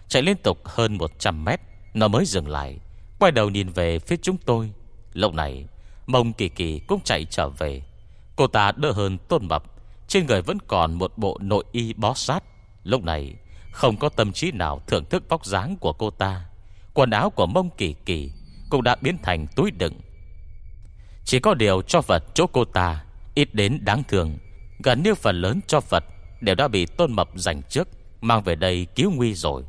Chạy liên tục hơn 100 mét, Nó mới dừng lại, Quay đầu nhìn về phía chúng tôi. Lúc này, Mông kỳ kỳ cũng chạy trở về. Cô ta đỡ hơn tôn mập. Trên người vẫn còn một bộ nội y bó sát. Lúc này, Không có tâm trí nào thưởng thức vóc dáng của cô ta. Quần áo của mông kỳ kỳ Cũng đã biến thành túi đựng. Chỉ có điều cho vật chỗ cô ta Ít đến đáng thường Gần như phần lớn cho vật Đều đã bị tôn mập giành trước, Mang về đây cứu nguy rồi.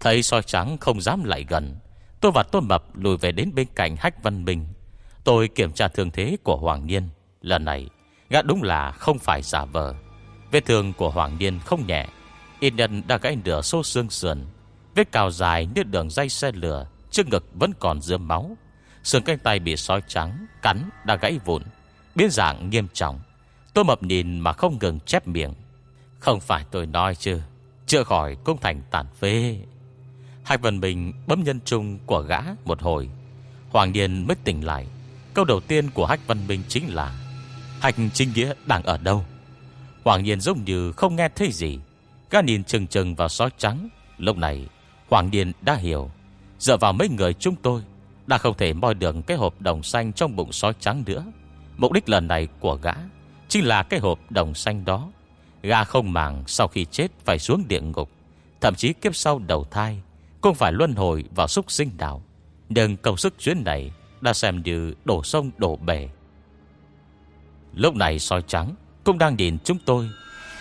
Thấy soi trắng không dám lại gần, Tôi và tôn mập lùi về đến bên cạnh hách văn minh. Tôi kiểm tra thương thế của Hoàng Niên Lần này Gã đúng là không phải giả vờ. Vết thương của Hoàng Niên không nhẹ. Yên nhân đã gãy nửa số xương sườn. Vết cào dài như đường dây xe lửa, Trước ngực vẫn còn dưa máu. Sườn cánh tay bị sói trắng, Cắn đã gãy vụn. Biến dạng nghiêm trọng. Tôi mập nhìn mà không ngừng chép miệng. Không phải tôi nói chứ. Chưa khỏi cũng thành tàn phê Hai Vân Bình bấm nhân trung của gã một hồi. Hoàng Niên mới tỉnh lại. Câu đầu tiên của Hách Văn Minh chính là Hạch Trinh Nghĩa đang ở đâu? Hoàng Nhiên giống như không nghe thấy gì. Gã nhìn chừng chừng vào sói trắng. Lúc này Hoàng Điền đã hiểu. Dựa vào mấy người chúng tôi, Đã không thể moi được cái hộp đồng xanh trong bụng sói trắng nữa. Mục đích lần này của gã Chính là cái hộp đồng xanh đó. Gã không màng sau khi chết phải xuống địa ngục. Thậm chí kiếp sau đầu thai Cũng phải luân hồi vào súc sinh đạo. Nhưng công sức chuyến này Đã xem như đổ sông đổ bể. Lúc này soi trắng, Cũng đang nhìn chúng tôi.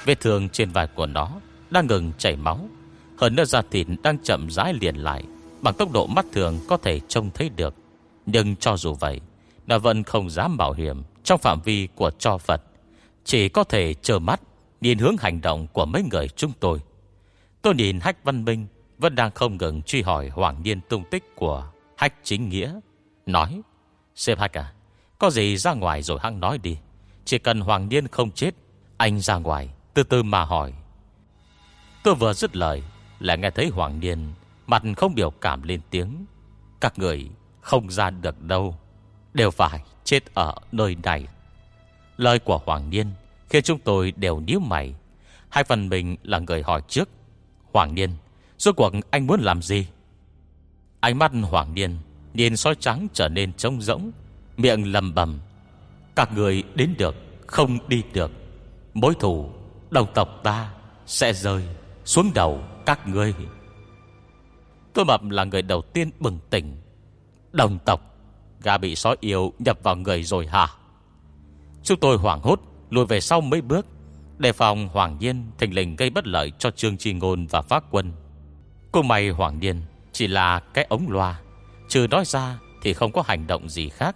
Vết thương trên vai của nó Đang ngừng chảy máu. Hơn nữa da thịt đang chậm rãi liền lại, Bằng tốc độ mắt thường có thể trông thấy được. Nhưng cho dù vậy, Nó vẫn không dám bảo hiểm Trong phạm vi của cho Phật. Chỉ có thể chờ mắt, Nhìn hướng hành động của mấy người chúng tôi. Tôi nhìn Hách Văn Minh Vẫn đang không ngừng truy hỏi Hoàng Niên tung tích của Hách Chính Nghĩa, Nói xếp Hách à Có gì ra ngoài rồi hăng nói đi. Chỉ cần Hoàng Niên không chết, Anh ra ngoài, từ từ mà hỏi. Tôi vừa dứt lời, Lại nghe thấy Hoàng Niên Mặt không biểu cảm lên tiếng. Các người không ra được đâu, Đều phải chết ở nơi này. Lời của Hoàng Niên Khiến chúng tôi đều nhíu mày. Hai phần mình là người hỏi trước. Hoàng Niên, Rốt cuộc anh muốn làm gì? Ánh mắt Hoàng Niên Nhìn soi trắng trở nên trông rỗng, Miệng lầm bầm. Các người đến được, Không đi được. Mối thù Đồng tộc ta Sẽ rơi xuống đầu các ngươi. Tôi mập là người đầu tiên bừng tỉnh. Đồng tộc Gà bị sói yêu nhập vào người rồi hả? Chúng tôi hoảng hốt, Lùi về sau mấy bước, Đề phòng Hoàng Nhiên Thành lình gây bất lợi cho Trương Tri Ngôn và Pháp Quân. Cô mày Hoàng Nhiên Chỉ là cái ống loa, Trừ nói ra thì không có hành động gì khác.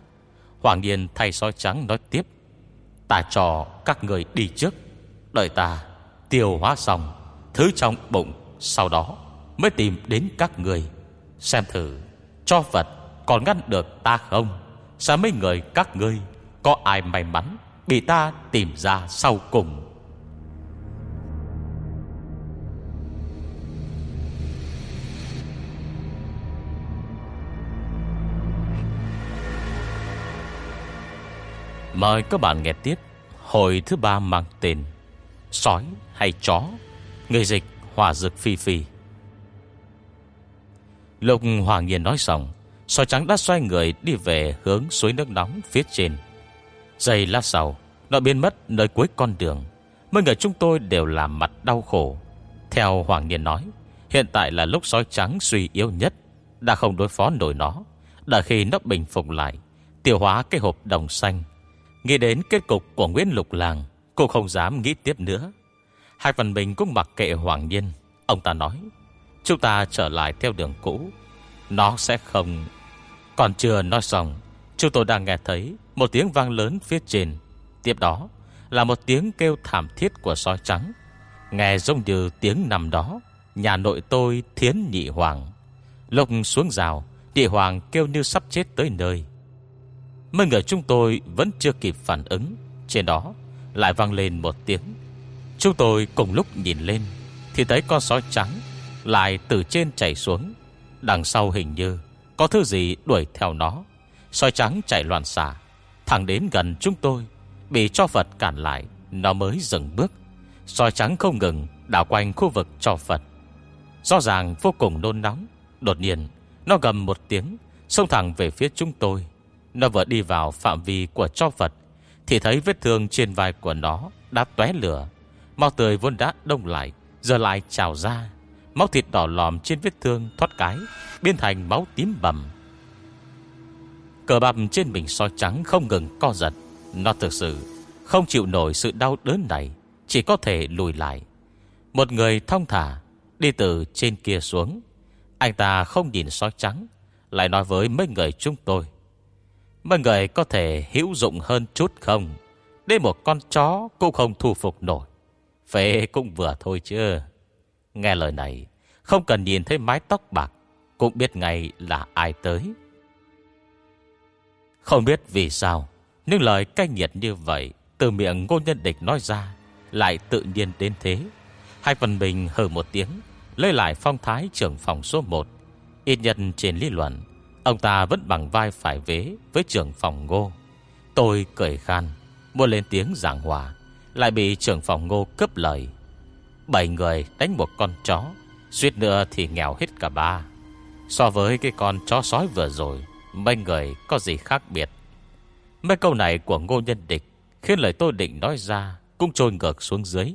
Hoàng Niên thay soi trắng nói tiếp, Ta cho các người đi trước, Đợi ta tiêu hóa xong, Thứ trong bụng Sau đó mới tìm đến các người, Xem thử Cho vật còn ngăn được ta không? Sao mấy người các ngươi Có ai may mắn Bị ta tìm ra sau cùng? Mời các bạn nghe tiếp Hồi thứ ba mang tên Sói hay chó, Người dịch hòa dực phi phi. Lục Hoàng Nhiên nói xong, Sói trắng đã xoay người đi về hướng suối nước nóng phía trên. Giây lát sau, Nó biến mất nơi cuối con đường. Mấy người chúng tôi đều làm mặt đau khổ. Theo Hoàng Niên nói, Hiện tại là lúc sói trắng suy yếu nhất, Đã không đối phó nổi nó. Đã khi nó bình phục lại, Tiêu hóa cái hộp đồng xanh Nghĩ đến kết cục của Nguyễn Lục Làng, Cô không dám nghĩ tiếp nữa. Hai phần mình cũng mặc kệ Hoàng Nhiên. Ông ta nói, Chúng ta trở lại theo đường cũ. Nó sẽ không Còn chưa nói xong, Chúng tôi đang nghe thấy Một tiếng vang lớn phía trên. Tiếp đó là một tiếng kêu thảm thiết của sói trắng. Nghe giống như tiếng nằm đó, Nhà nội tôi thiến nhị hoàng. Lục xuống rào Địa hoàng kêu như sắp chết tới nơi. Mấy người chúng tôi vẫn chưa kịp phản ứng. Trên đó lại vang lên một tiếng. Chúng tôi cùng lúc nhìn lên, Thì thấy con sói trắng Lại từ trên chảy xuống. Đằng sau hình như Có thứ gì đuổi theo nó. Sói trắng chạy loạn xả Thẳng đến gần chúng tôi, Bị cho Phật cản lại, Nó mới dừng bước. Sói trắng không ngừng đảo quanh khu vực cho Phật. Rõ ràng vô cùng nôn nóng, Đột nhiên Nó gầm một tiếng, Xông thẳng về phía chúng tôi. Nó vừa đi vào phạm vi của cho Phật Thì thấy vết thương trên vai của nó Đã tué lửa. Máu tươi vốn đã đông lại, Giờ lại trào ra. Máu thịt đỏ lòm trên vết thương thoát cái, Biến thành máu tím bầm. Cờ bắp trên mình soi trắng không ngừng co giật. Nó thực sự không chịu nổi sự đau đớn này, Chỉ có thể lùi lại. Một người thông thả, Đi từ trên kia xuống. Anh ta không nhìn soi trắng, Lại nói với mấy người chúng tôi mọi người có thể hữu dụng hơn chút không? Đến một con chó cũng không thu phục nổi. Phê cũng vừa thôi chứ. Nghe lời này, Không cần nhìn thấy mái tóc bạc, Cũng biết ngay là ai tới. Không biết vì sao Nhưng lời cay nghiệt như vậy Từ miệng ngôn nhân địch nói ra Lại tự nhiên đến thế. Hai phần mình hờ một tiếng, Lấy lại phong thái trưởng phòng số 1 Ít nhân trên lý luận Ông ta vẫn bằng vai phải vế Với trưởng phòng ngô. Tôi cười khan, Muốn lên tiếng giảng hòa, lại bị trưởng phòng ngô cướp lời. Bảy người đánh một con chó, Suýt nữa thì nghèo hết cả ba. So với cái con chó sói vừa rồi, Mấy người có gì khác biệt? Mấy câu này của ngô nhân địch Khiến lời tôi định nói ra Cũng trôi ngược xuống dưới.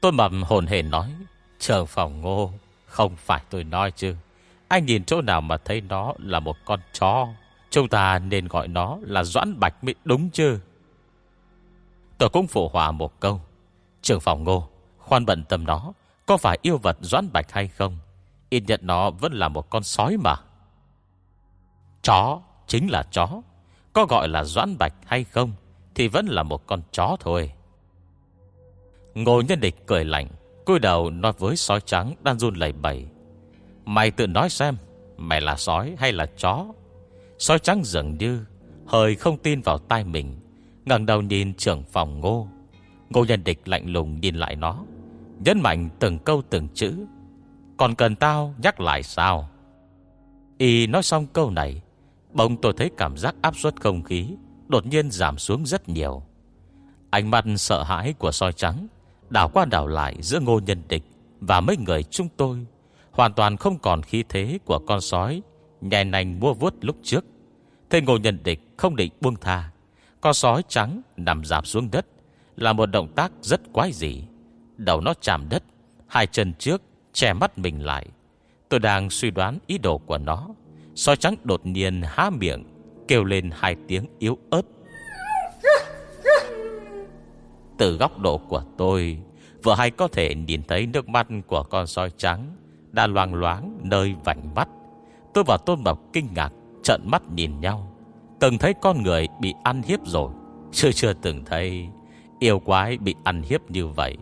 Tôi mầm hồn hề nói Trường phòng ngô, Không phải tôi nói chứ. Anh nhìn chỗ nào mà thấy nó là một con chó? Chúng ta nên gọi nó là Doãn Bạch mới đúng chứ? Tôi cũng phụ hòa một câu. Trường phòng ngô, Khoan bận tâm nó, Có phải yêu vật Doãn Bạch hay không? Ít nhất nó vẫn là một con sói mà. Chó, chính là chó. Có gọi là Doãn Bạch hay không Thì vẫn là một con chó thôi. Ngô nhân địch cười lạnh, cúi đầu nói với sói trắng Đang run lẩy bẩy. Mày tự nói xem, Mày là sói hay là chó? Sói trắng dường như Hơi không tin vào tai mình, ngẩng đầu nhìn trưởng phòng ngô. Ngô nhân địch lạnh lùng nhìn lại nó, Nhấn mạnh từng câu từng chữ. Còn cần tao nhắc lại sao? Y nói xong câu này, Bỗng tôi thấy cảm giác áp suất không khí Đột nhiên giảm xuống rất nhiều. Ánh mắt sợ hãi của soi trắng Đảo qua đảo lại giữa ngô nhân địch Và mấy người chúng tôi Hoàn toàn không còn khí thế của con sói Nhè nành mua vuốt lúc trước. Thế ngô nhân địch không định buông tha. Con sói trắng nằm dạp xuống đất, Là một động tác rất quái dị. Đầu nó chạm đất, Hai chân trước che mắt mình lại. Tôi đang suy đoán ý đồ của nó. Sói trắng đột nhiên há miệng, Kêu lên hai tiếng yếu ớt. Từ góc độ của tôi, Vừa hay có thể nhìn thấy nước mắt của con sói trắng. Đã loang loáng nơi vảnh mắt. Tôi và Tôn Mộc kinh ngạc Trận mắt nhìn nhau. Từng thấy con người bị ăn hiếp rồi. Chưa chưa từng thấy Yêu quái bị ăn hiếp như vậy.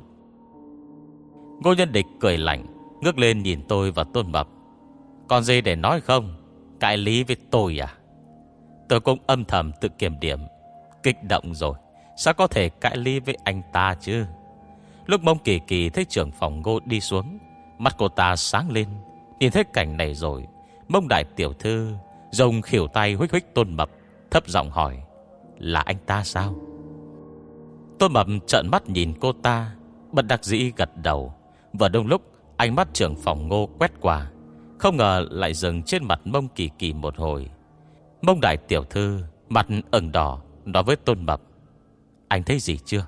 Ngô Nhân Địch cười lạnh, Ngước lên nhìn tôi và Tôn Mập Còn gì để nói không? Cãi lý với tôi à? Tôi cũng âm thầm tự kiểm điểm. Kích động rồi. Sao có thể cãi lý với anh ta chứ? Lúc mông kỳ kỳ thấy trưởng phòng ngô đi xuống Mắt cô ta sáng lên. Nhìn thấy cảnh này rồi, Mông đại tiểu thư, rồng khỉu tay huých huých tôn mập, Thấp giọng hỏi, Là anh ta sao? Tôn mập trợn mắt nhìn cô ta Bật đặc dĩ gật đầu. Và đông lúc, ánh mắt trưởng phòng ngô quét qua, Không ngờ lại dừng trên mặt mông kỳ kỳ một hồi. Mông đại tiểu thư, Mặt ẩn đỏ, Nói với tôn mập, Anh thấy gì chưa?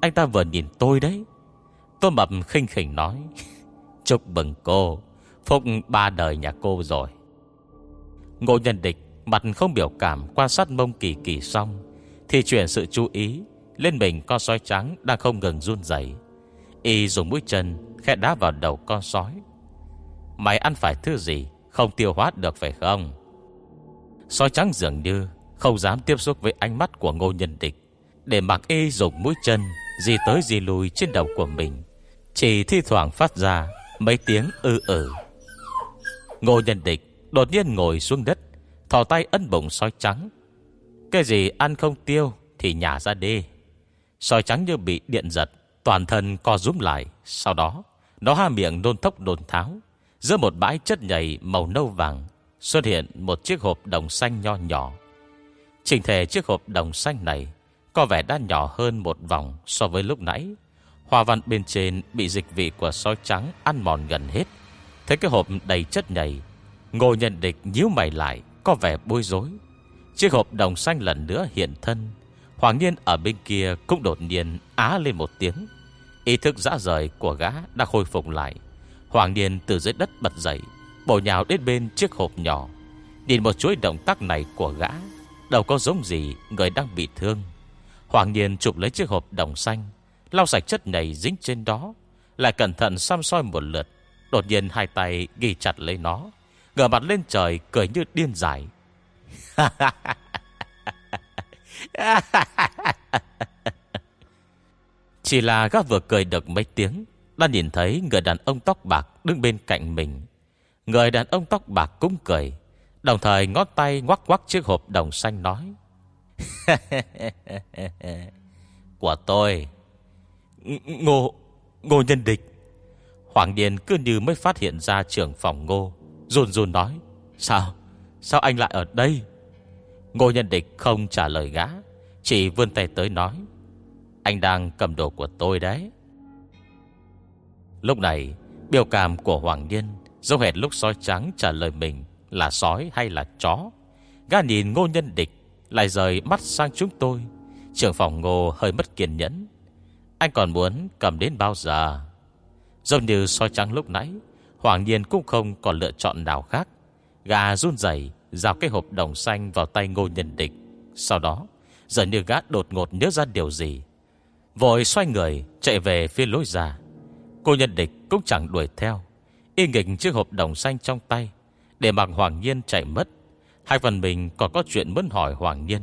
Anh ta vừa nhìn tôi đấy. Tôn mập khinh khỉnh nói Chúc mừng cô. Phúc ba đời nhà cô rồi. Ngô nhân địch Mặt không biểu cảm quan sát mông kỳ kỳ xong, Thì chuyển sự chú ý Lên mình con sói trắng Đang không ngừng run dậy Y dùng mũi chân khẽ đá vào đầu con sói. Mày ăn phải thứ gì, Không tiêu hóa được phải không? Sói trắng dường như Không dám tiếp xúc với ánh mắt của ngô nhân địch. Để mặc y dùng mũi chân Di tới di lùi trên đầu của mình, Chỉ thi thoảng phát ra Mấy tiếng ư ử. Ngô nhân địch đột nhiên ngồi xuống đất, Thò tay ấn bụng soi trắng. Cái gì ăn không tiêu Thì nhả ra đi. Soi trắng như bị điện giật, Toàn thân co rúm lại. Sau đó, Nó ha miệng nôn thốc đồn tháo. Giữa một bãi chất nhầy màu nâu vàng, Xuất hiện một chiếc hộp đồng xanh nho nhỏ. Trình thể chiếc hộp đồng xanh này Có vẻ đã nhỏ hơn một vòng So với lúc nãy. Hoa văn bên trên bị dịch vị của sói trắng Ăn mòn gần hết. Thấy cái hộp đầy chất nhầy, Ngô nhận địch nhíu mày lại, Có vẻ bối rối. Chiếc hộp đồng xanh lần nữa hiện thân. Hoàng nhiên ở bên kia cũng đột nhiên á lên một tiếng. Ý thức dã rời của gã đã khôi phục lại. Hoàng Niên từ dưới đất bật dậy, Bổ nhào đến bên chiếc hộp nhỏ. Nhìn một chuỗi động tác này của gã, Đâu có giống gì người đang bị thương. Hoàng Niên chụp lấy chiếc hộp đồng xanh Lau sạch chất nhầy dính trên đó, Lại cẩn thận xăm soi một lượt, Đột nhiên hai tay ghi chặt lấy nó Ngờ mặt lên trời cười như điên giải Chỉ là gác vừa cười được mấy tiếng, Đã nhìn thấy người đàn ông tóc bạc Đứng bên cạnh mình. Người đàn ông tóc bạc cũng cười, Đồng thời ngón tay ngoắc ngoắc chiếc hộp đồng xanh nói. Của tôi Ngô Ngô nhân địch. Hoàng Điền cứ như mới phát hiện ra trưởng phòng ngô Rùn rùn nói, Sao Sao anh lại ở đây? Ngô nhân địch không trả lời gã, Chỉ vươn tay tới nói, Anh đang cầm đồ của tôi đấy. Lúc này, Biểu cảm của Hoàng Điên Giống hệt lúc sói trắng trả lời mình Là sói hay là chó. Gã nhìn ngô nhân địch Lại rời mắt sang chúng tôi. Trưởng phòng ngô hơi mất kiên nhẫn anh còn muốn cầm đến bao giờ? Giống như soi trắng lúc nãy, Hoàng nhiên cũng không còn lựa chọn nào khác. Gà run dày Giao cái hộp đồng xanh vào tay ngô nhân địch. Sau đó, Giờ như gã đột ngột nhớ ra điều gì. Vội xoay người, Chạy về phía lối ra. Cô nhân địch cũng chẳng đuổi theo. Y nghịch chiếc hộp đồng xanh trong tay, Để mặc Hoàng Nhiên chạy mất. Hai phần mình còn có chuyện muốn hỏi Hoàng Nhiên.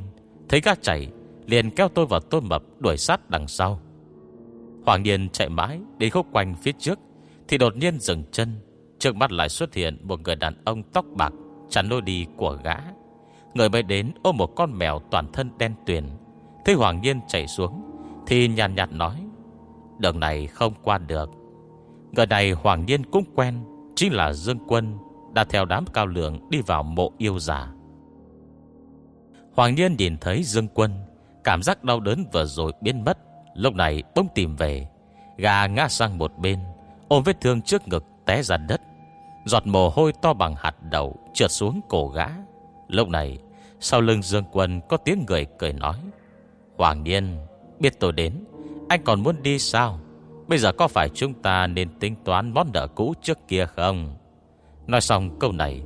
Thấy gã chạy, Liền kéo tôi vào tôi mập đuổi sát đằng sau. Hoàng Niên chạy mãi Đến khúc quanh phía trước, Thì đột nhiên dừng chân. Trước mắt lại xuất hiện một người đàn ông tóc bạc, Chắn lôi đi của gã. Người mới đến ôm một con mèo toàn thân đen tuyền. Thấy Hoàng Niên chạy xuống, Thì nhàn nhạt nói, Đường này không qua được. Người này Hoàng Niên cũng quen, Chính là Dương Quân, Đã theo đám cao lượng đi vào mộ yêu giả Hoàng Niên nhìn thấy Dương Quân, Cảm giác đau đớn vừa rồi biến mất. Lúc này bỗng tìm về, Gà ngã sang một bên, Ôm vết thương trước ngực té ra đất. Giọt mồ hôi to bằng hạt đậu Trượt xuống cổ gã. Lúc này, Sau lưng Dương Quân có tiếng người cười nói, Hoàng Niên, Biết tôi đến, Anh còn muốn đi sao? Bây giờ có phải chúng ta nên tính toán món nợ cũ trước kia không? Nói xong câu này,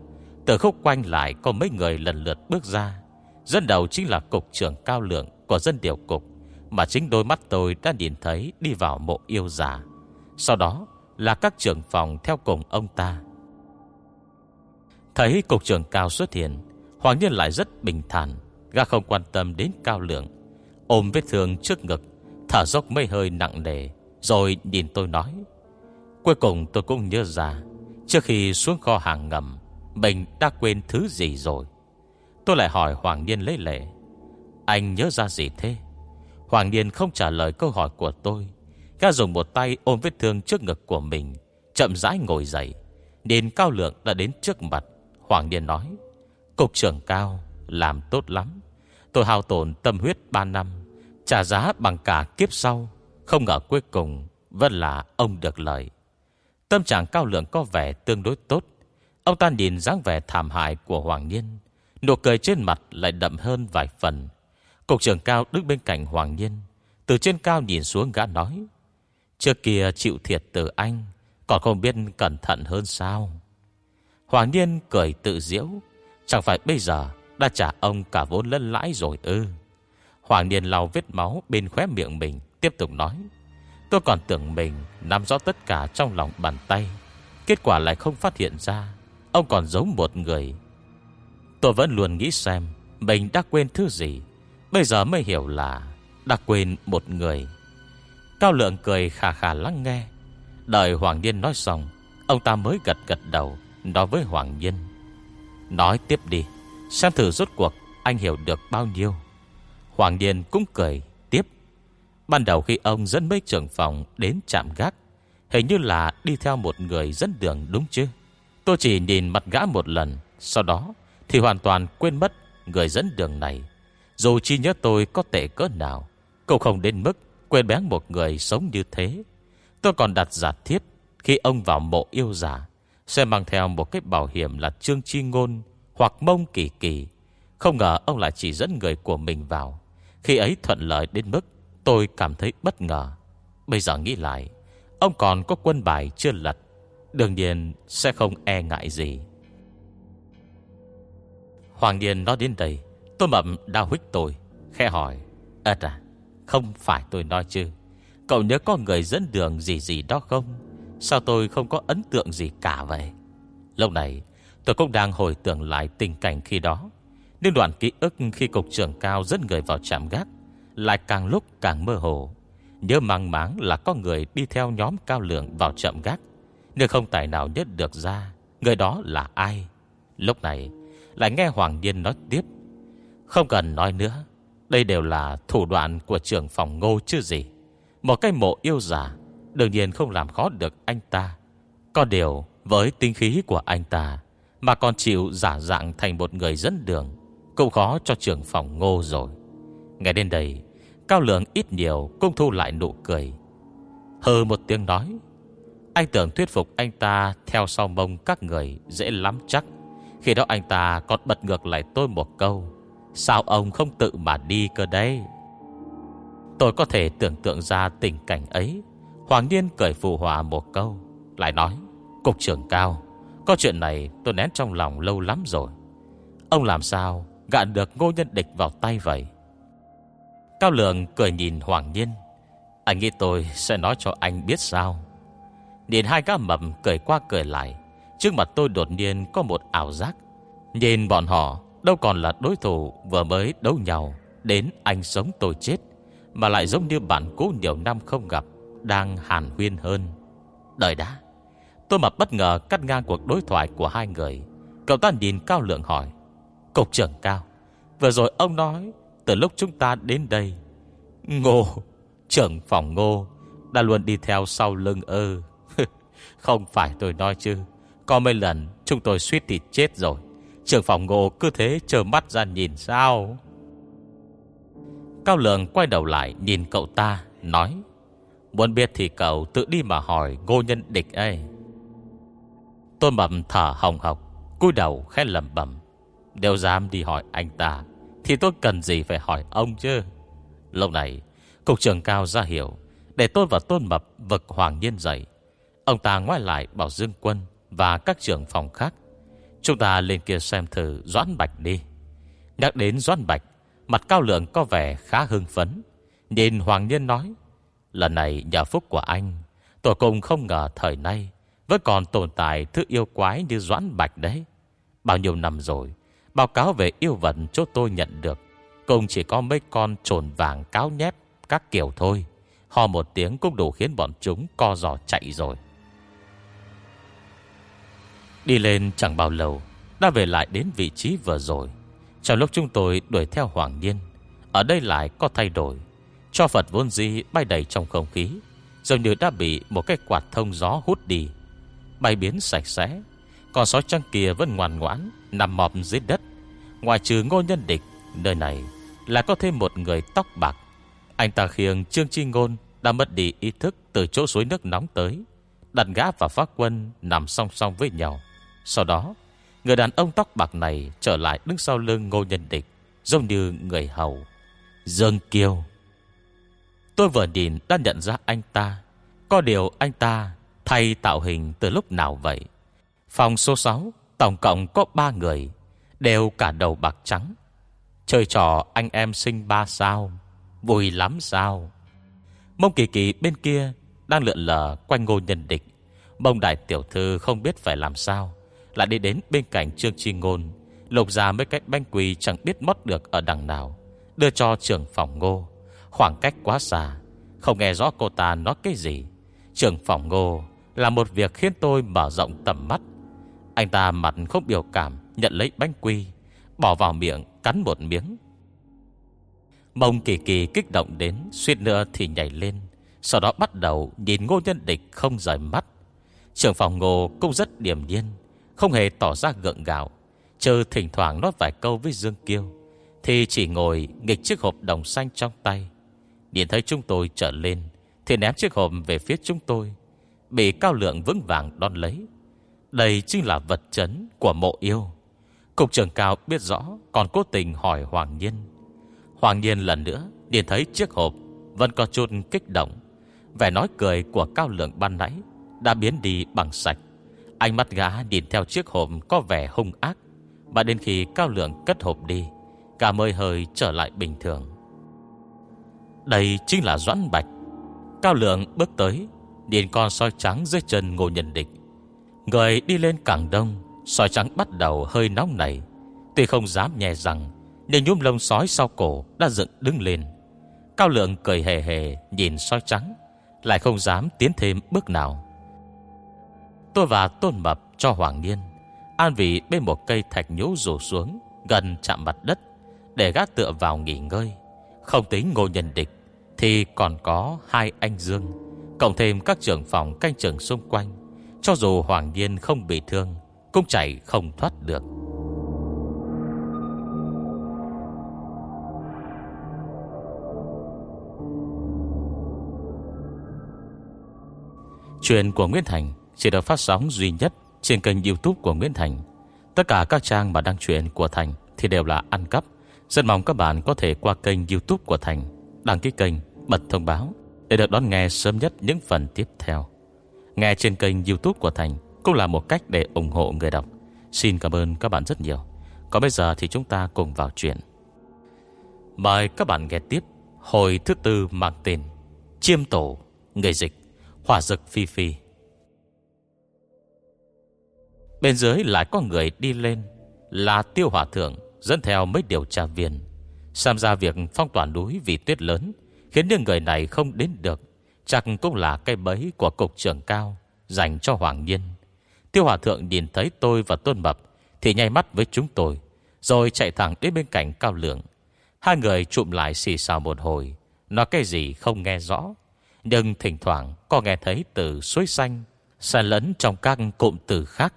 Từ khúc quanh lại có mấy người lần lượt bước ra. Dân đầu chính là cục trưởng cao lượng Của dân điều cục. Mà chính đôi mắt tôi đã nhìn thấy Đi vào mộ yêu giả Sau đó là các trưởng phòng theo cùng ông ta. Thấy cục trưởng cao xuất hiện, Hoàng Nhân lại rất bình thản, Gã không quan tâm đến cao lượng. Ôm vết thương trước ngực, Thở dốc mây hơi nặng nề, Rồi nhìn tôi nói, Cuối cùng tôi cũng nhớ ra, Trước khi xuống kho hàng ngầm, Mình đã quên thứ gì rồi. Tôi lại hỏi Hoàng Niên lấy lệ, Anh nhớ ra gì thế? Hoàng Niên không trả lời câu hỏi của tôi. Gã dùng một tay ôm vết thương trước ngực của mình, Chậm rãi ngồi dậy. Nên Cao Lượng đã đến trước mặt, Hoàng Niên nói, Cục trưởng Cao, làm tốt lắm. Tôi hao tổn tâm huyết 3 năm, Trả giá bằng cả kiếp sau. Không ngờ cuối cùng Vẫn là ông được lợi. Tâm trạng Cao Lượng có vẻ tương đối tốt. Ông ta nhìn dáng vẻ thảm hại của Hoàng Niên. Nụ cười trên mặt lại đậm hơn vài phần. Cục trưởng Cao đứng bên cạnh Hoàng nhân Từ trên cao nhìn xuống gã nói, Trước kia chịu thiệt từ anh, Còn không biết cẩn thận hơn sao? Hoàng nhân cười tự diễu, Chẳng phải bây giờ Đã trả ông cả vốn lẫn lãi rồi ư? Hoàng nhân lau vết máu Bên khóe miệng mình, Tiếp tục nói, Tôi còn tưởng mình nắm rõ tất cả trong lòng bàn tay, Kết quả lại không phát hiện ra, Ông còn giống một người. Tôi vẫn luôn nghĩ xem Mình đã quên thứ gì Bây giờ mới hiểu là Đã quên một người. Cao lượng cười khà khà lắng nghe. Đợi Hoàng Niên nói xong, Ông ta mới gật gật đầu Nói với Hoàng Niên Nói tiếp đi, Xem thử rốt cuộc anh hiểu được bao nhiêu. Hoàng Niên cũng cười tiếp. Ban đầu khi ông dẫn mấy trưởng phòng Đến chạm gác, Hình như là đi theo một người dẫn đường đúng chứ? Tôi chỉ nhìn mặt gã một lần, Sau đó thì hoàn toàn quên mất Người dẫn đường này. Dù chi nhớ tôi có tệ cỡ nào, Cũng không đến mức quên bén một người sống như thế. Tôi còn đặt giả thiết Khi ông vào mộ yêu giả Sẽ mang theo một cái bảo hiểm là Trương Chi Ngôn Hoặc Mông Kỳ Kỳ. Không ngờ ông lại chỉ dẫn người của mình vào. Khi ấy thuận lợi đến mức Tôi cảm thấy bất ngờ. Bây giờ nghĩ lại, Ông còn có quân bài chưa lật, Đương nhiên sẽ không e ngại gì. Hoàng Điền nói đến đây. Tôi mậm đau hích tôi Khe hỏi Ơt à Không phải tôi nói chứ? Cậu nhớ có người dẫn đường gì gì đó không? Sao tôi không có ấn tượng gì cả vậy? Lúc này, Tôi cũng đang hồi tưởng lại tình cảnh khi đó. Nhưng đoạn ký ức khi cục trưởng cao dẫn người vào trạm gác Lại càng lúc càng mơ hồ. Nhớ mang máng là có người đi theo nhóm cao lượng vào trạm gác, Nhưng không tài nào nhất được ra Người đó là ai. Lúc này, lại nghe Hoàng Điên nói tiếp không cần nói nữa, Đây đều là thủ đoạn của trưởng phòng ngô chứ gì. Một cái mộ yêu giả Đương nhiên không làm khó được anh ta. Có điều, với tinh khí của anh ta, Mà còn chịu giả dạng thành một người dẫn đường, Cũng khó cho trưởng phòng ngô rồi. Ngay đến đây, Cao lượng ít nhiều cũng thu lại nụ cười. Hờ một tiếng nói, Anh tưởng thuyết phục anh ta Theo sau mông các người dễ lắm chắc. Khi đó anh ta còn bật ngược lại tôi một câu Sao ông không tự mà đi cơ đấy? Tôi có thể tưởng tượng ra tình cảnh ấy. Hoàng Niên cười phù hòa một câu Lại nói Cục trưởng cao Có chuyện này tôi nén trong lòng lâu lắm rồi. Ông làm sao Gạn được ngô nhân địch vào tay vậy? Cao Lượng cười nhìn Hoàng niên, Anh nghĩ tôi sẽ nói cho anh biết sao? Nhìn hai gã mầm cười qua cười lại Trước mặt tôi đột nhiên có một ảo giác. Nhìn bọn họ Đâu còn là đối thủ vừa mới đấu nhau Đến anh sống tôi chết, Mà lại giống như bạn cũ nhiều năm không gặp, Đang hàn huyên hơn. Đời đã, Tôi mập bất ngờ cắt ngang cuộc đối thoại của hai người, Cậu ta nhìn Cao Lượng hỏi, Cục trưởng Cao, Vừa rồi ông nói Từ lúc chúng ta đến đây, Ngô, Trưởng phòng ngô, Đã luôn đi theo sau lưng ơ. Không phải tôi nói chứ, Có mấy lần chúng tôi suýt thì chết rồi trường phòng ngộ cứ thế chờ mắt ra nhìn sao? Cao Lượng quay đầu lại nhìn cậu ta, Nói, Muốn biết thì cậu tự đi mà hỏi ngô nhân địch ấy. Tôi mầm thở hồng hộc, cúi đầu khẽ lầm bầm Đều dám đi hỏi anh ta, Thì tôi cần gì phải hỏi ông chứ? Lúc này, Cục trưởng cao ra hiểu Để tôi và tôn mập vực hoàng nhiên dậy. Ông ta ngoái lại bảo Dương Quân Và các trưởng phòng khác Chúng ta lên kia xem thử Doãn Bạch đi. Nhắc đến Doãn Bạch, Mặt cao lượng có vẻ khá hưng phấn. Nhìn Hoàng nhân nói, Lần này nhà phúc của anh, Tôi cùng không ngờ thời nay Vẫn còn tồn tại thứ yêu quái như Doãn Bạch đấy. Bao nhiêu năm rồi, Báo cáo về yêu vận chỗ tôi nhận được Cùng chỉ có mấy con trồn vàng cáo nhép Các kiểu thôi. Hò một tiếng cũng đủ khiến bọn chúng co giò chạy rồi. Đi lên chẳng bao lâu, Đã về lại đến vị trí vừa rồi. Trong lúc chúng tôi đuổi theo Hoàng Nhiên, Ở đây lại có thay đổi. Cho Phật vốn di bay đầy trong không khí, Dường như đã bị một cái quạt thông gió hút đi. Bay biến sạch sẽ Còn sói trăng kia vẫn ngoan ngoãn, Nằm mọp dưới đất. Ngoài trừ ngô nhân địch, Nơi này là có thêm một người tóc bạc. Anh ta khiêng Trương Chi Ngôn Đã mất đi ý thức từ chỗ suối nước nóng tới, Đặt gã và phát quân Nằm song song với nhau. Sau đó, Người đàn ông tóc bạc này trở lại đứng sau lưng ngô nhân địch, Giống như người hầu. Dương Kiêu. Tôi vừa nhìn đã nhận ra anh ta. Có điều anh ta Thay tạo hình từ lúc nào vậy? Phòng số 6 Tổng cộng có 3 người, Đều cả đầu bạc trắng. Chơi trò anh em sinh ba sao, Vui lắm sao? Mông kỳ kỳ bên kia Đang lượn lờ quanh ngô nhân địch. Mông đại tiểu thư không biết phải làm sao. Lại đi đến bên cạnh Trương Chi Ngôn. Lục ra mấy cách banh quỳ Chẳng biết mất được ở đằng nào. Đưa cho trưởng phòng ngô. Khoảng cách quá xa. Không nghe rõ cô ta nói cái gì. Trưởng phòng ngô Là một việc khiến tôi mở rộng tầm mắt. Anh ta mặt không biểu cảm, Nhận lấy bánh quy Bỏ vào miệng, cắn một miếng. Mông kỳ kỳ kích động đến, Suýt nữa thì nhảy lên. Sau đó bắt đầu nhìn ngô nhân địch không rời mắt. Trưởng phòng ngô cũng rất điềm nhiên không hề tỏ ra gượng gạo. Chờ thỉnh thoảng nói vài câu với Dương Kiêu, Thì chỉ ngồi nghịch chiếc hộp đồng xanh trong tay. Nhìn thấy chúng tôi trở lên, Thì ném chiếc hộp về phía chúng tôi. Bị cao lượng vững vàng đón lấy. Đây chính là vật chấn của mộ yêu. Cục trưởng cao biết rõ, Còn cố tình hỏi Hoàng Nhiên. Hoàng Nhiên lần nữa Nhìn thấy chiếc hộp Vẫn có chút kích động. Vẻ nói cười của cao lượng ban nãy Đã biến đi bằng sạch. Ánh mắt gã nhìn theo chiếc hộp Có vẻ hung ác. Mà đến khi cao lượng cất hộp đi, Cả mơi hơi trở lại bình thường. Đây chính là Doãn Bạch. Cao lượng bước tới, Nhìn con soi trắng dưới chân ngô nhân địch. Người đi lên càng đông Sói trắng bắt đầu hơi nóng nảy Tuy không dám nhè rằng, Nhưng nhúm lông sói sau cổ đã dựng đứng lên. Cao lượng cười hề hề Nhìn sói trắng, Lại không dám tiến thêm bước nào. Tôi và Tôn Mập cho Hoàng Niên An vị bên một cây thạch nhũ rủ xuống, Gần chạm mặt đất, Để gác tựa vào nghỉ ngơi. Không tính ngô nhân địch, Thì còn có hai anh Dương, Cộng thêm các trưởng phòng canh trường xung quanh. Cho dù Hoàng Niên không bị thương, cũng chạy không thoát được. Chuyện của Nguyễn Thành chỉ được phát sóng duy nhất Trên kênh youtube của Nguyễn Thành. Tất cả các trang mà đăng truyện của Thành Thì đều là ăn cắp. Rất mong các bạn có thể qua kênh youtube của Thành Đăng ký kênh, bật thông báo Để được đón nghe sớm nhất những phần tiếp theo. Nghe trên kênh youtube của Thành Cũng là một cách để ủng hộ người đọc. Xin cảm ơn các bạn rất nhiều. Còn bây giờ thì chúng ta cùng vào chuyện. Mời các bạn nghe tiếp Hồi thứ tư mang tên Chiêm tổ Người dịch Hỏa dực phi phi. Bên dưới lại có người đi lên, Là tiêu hỏa thượng, Dẫn theo mấy điều tra viên. Tham gia việc phong tỏa núi vì tuyết lớn, Khiến những người này không đến được. Chắc cũng là cây bẫy của cục trưởng cao, Dành cho Hoàng Nhiên. Tiêu Hòa Thượng nhìn thấy tôi và Tôn Mập, Thì nhay mắt với chúng tôi, Rồi chạy thẳng đến bên cạnh Cao Lượng. Hai người trụm lại xì xào một hồi, Nói cái gì không nghe rõ. Nhưng thỉnh thoảng có nghe thấy từ suối xanh, Xen lẫn trong các cụm từ khác.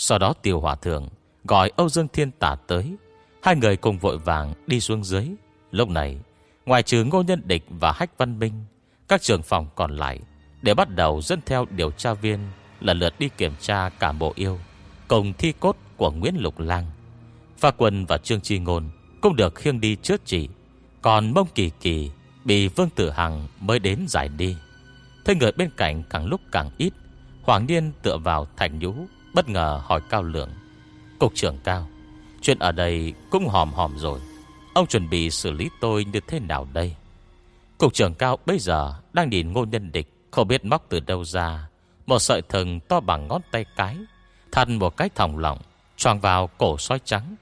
Sau đó Tiêu Hòa Thượng Gọi Âu Dương Thiên Tả tới. Hai người cùng vội vàng đi xuống dưới. Lúc này, Ngoài trừ Ngô Nhân Địch và Hách Văn Minh, Các trường phòng còn lại Để bắt đầu dẫn theo điều tra viên Lần lượt đi kiểm tra cả bộ yêu Cùng thi cốt của Nguyễn Lục Lang. Pha Quân và Trương Chi Ngôn Cũng được khiêng đi trước chỉ Còn Mông Kỳ Kỳ Bị Vương Tử Hằng mới đến giải đi. Thế người bên cạnh càng lúc càng ít, Hoàng Niên tựa vào thành nhũ Bất ngờ hỏi Cao Lượng, Cục trưởng Cao, Chuyện ở đây cũng hòm hòm rồi. Ông chuẩn bị xử lý tôi như thế nào đây? Cục trưởng Cao bây giờ Đang nhìn ngô nhân địch, Không biết móc từ đâu ra. Một sợi thừng to bằng ngón tay cái Thành một cái thòng lọng, Choàng vào cổ sói trắng.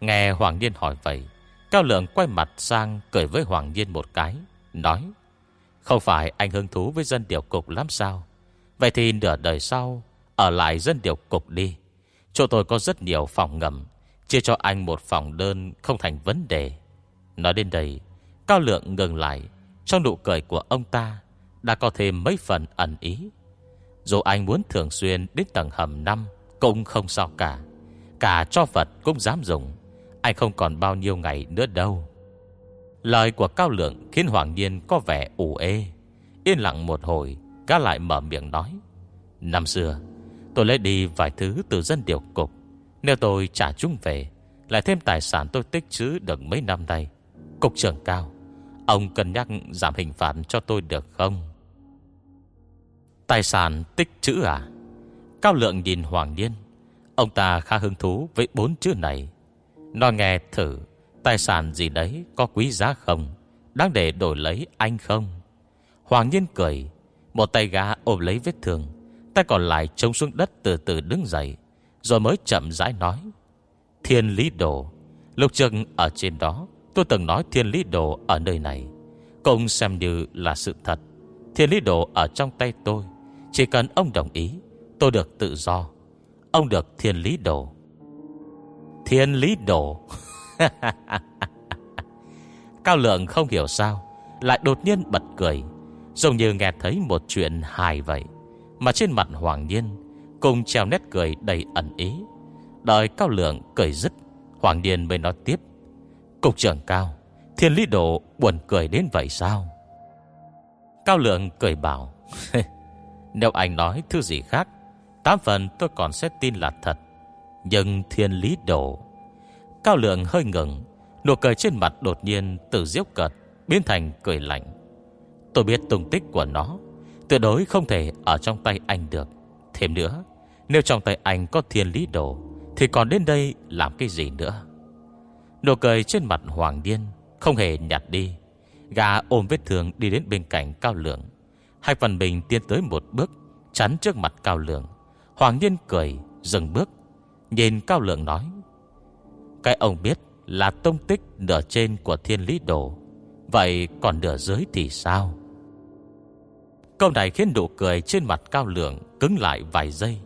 Nghe Hoàng Niên hỏi vậy, Cao Lượng quay mặt sang cười với Hoàng Niên một cái, Nói, Không phải anh hứng thú với dân điều cục lắm sao? Vậy thì nửa đời sau ở lại dân điều cục đi. Chỗ tôi có rất nhiều phòng ngầm, Chia cho anh một phòng đơn không thành vấn đề. Nói đến đây, Cao Lượng ngừng lại. Trong nụ cười của ông ta, Đã có thêm mấy phần ẩn ý. Dù anh muốn thường xuyên đến tầng hầm 5 Cũng không sao cả. Cả cho vật cũng dám dùng. Anh không còn bao nhiêu ngày nữa đâu. Lời của Cao Lượng Khiến Hoàng Nhiên có vẻ ủ ê. Yên lặng một hồi Cá lại mở miệng nói, Năm xưa tôi lấy đi vài thứ từ dân điều cục. Nếu tôi trả chúng về, Lại thêm tài sản tôi tích trữ được mấy năm nay. Cục trưởng cao, Ông cân nhắc giảm hình phạt cho tôi được không? Tài sản tích trữ à? Cao lượng nhìn Hoàng Niên. Ông ta khá hứng thú với bốn chữ này. Nói nghe thử, Tài sản gì đấy có quý giá không? Đáng để đổi lấy anh không? Hoàng niên cười. Một tay gã ôm lấy vết thương. Tay còn lại trông xuống đất từ từ đứng dậy, Rồi mới chậm rãi nói, Thiên lý đồ, lục trước ở trên đó, Tôi từng nói thiên lý đồ ở nơi này. Cũng xem như là sự thật. Thiên lý đồ ở trong tay tôi. Chỉ cần ông đồng ý, Tôi được tự do. Ông được thiên lý đồ. Thiên lý đồ? Cao lượng không hiểu sao, Lại đột nhiên bật cười, Giống như nghe thấy một chuyện hài vậy. Mà trên mặt Hoàng Nhiên, Cùng treo nét cười đầy ẩn ý. Đợi Cao Lượng cười dứt, Hoàng Nhiên mới nói tiếp, Cục trưởng Cao, Thiên lý độ buồn cười đến vậy sao? Cao Lượng cười bảo, Nếu anh nói thứ gì khác, Tám phần tôi còn sẽ tin là thật, Nhưng thiên lý độ Cao Lượng hơi ngừng, Nụ cười trên mặt đột nhiên từ diễu cợt Biến thành cười lạnh. Tôi biết tung tích của nó Tuyệt đối không thể ở trong tay anh được. Thêm nữa, Nếu trong tay anh có thiên lý đồ, Thì còn đến đây làm cái gì nữa? Nụ cười trên mặt Hoàng Điên Không hề nhạt đi. Gà ôm vết thương đi đến bên cạnh Cao Lượng. Hai phần bình tiến tới một bước, Chắn trước mặt Cao Lượng. Hoàng Điên cười, dừng bước. Nhìn Cao Lượng nói, Cái ông biết là tông tích nửa trên của thiên lý đồ. Vậy còn nửa dưới thì sao? Câu này khiến nụ cười trên mặt cao lượng Cứng lại vài giây.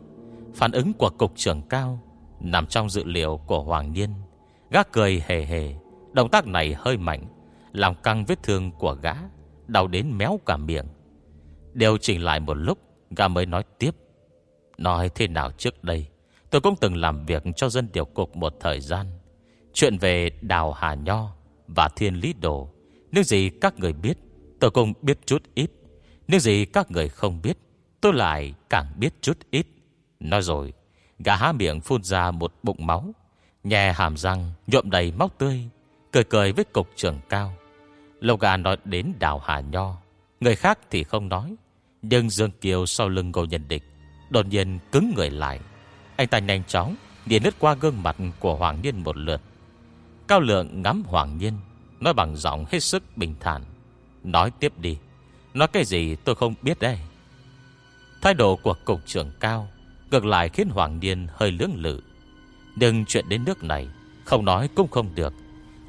Phản ứng của cục trưởng cao Nằm trong dự liệu của Hoàng Niên. Gác cười hề hề, Động tác này hơi mạnh, Làm căng vết thương của gã, Đau đến méo cả miệng. Điều chỉnh lại một lúc, Gã mới nói tiếp. Nói thế nào trước đây, Tôi cũng từng làm việc cho dân điều cục một thời gian. Chuyện về Đào Hà Nho Và Thiên Lý Đồ nếu gì các người biết, Tôi cũng biết chút ít nếu gì các người không biết, Tôi lại càng biết chút ít. Nói rồi, Gã há miệng phun ra một bụng máu, Nhè hàm răng, nhuộm đầy máu tươi, Cười cười với cục trưởng cao. Lâu gà nói đến đào Hà Nho, Người khác thì không nói, Nhưng Dương Kiều sau lưng ngồi nhân địch Đột nhiên cứng người lại. Anh ta nhanh chóng Điền lướt qua gương mặt của Hoàng Niên một lượt. Cao Lượng ngắm Hoàng Niên, Nói bằng giọng hết sức bình thản. Nói tiếp đi. Nói cái gì tôi không biết đây. Thái độ của cục trưởng cao, Ngược lại khiến Hoàng Niên hơi lưỡng lự. Nhưng chuyện đến nước này, Không nói cũng không được.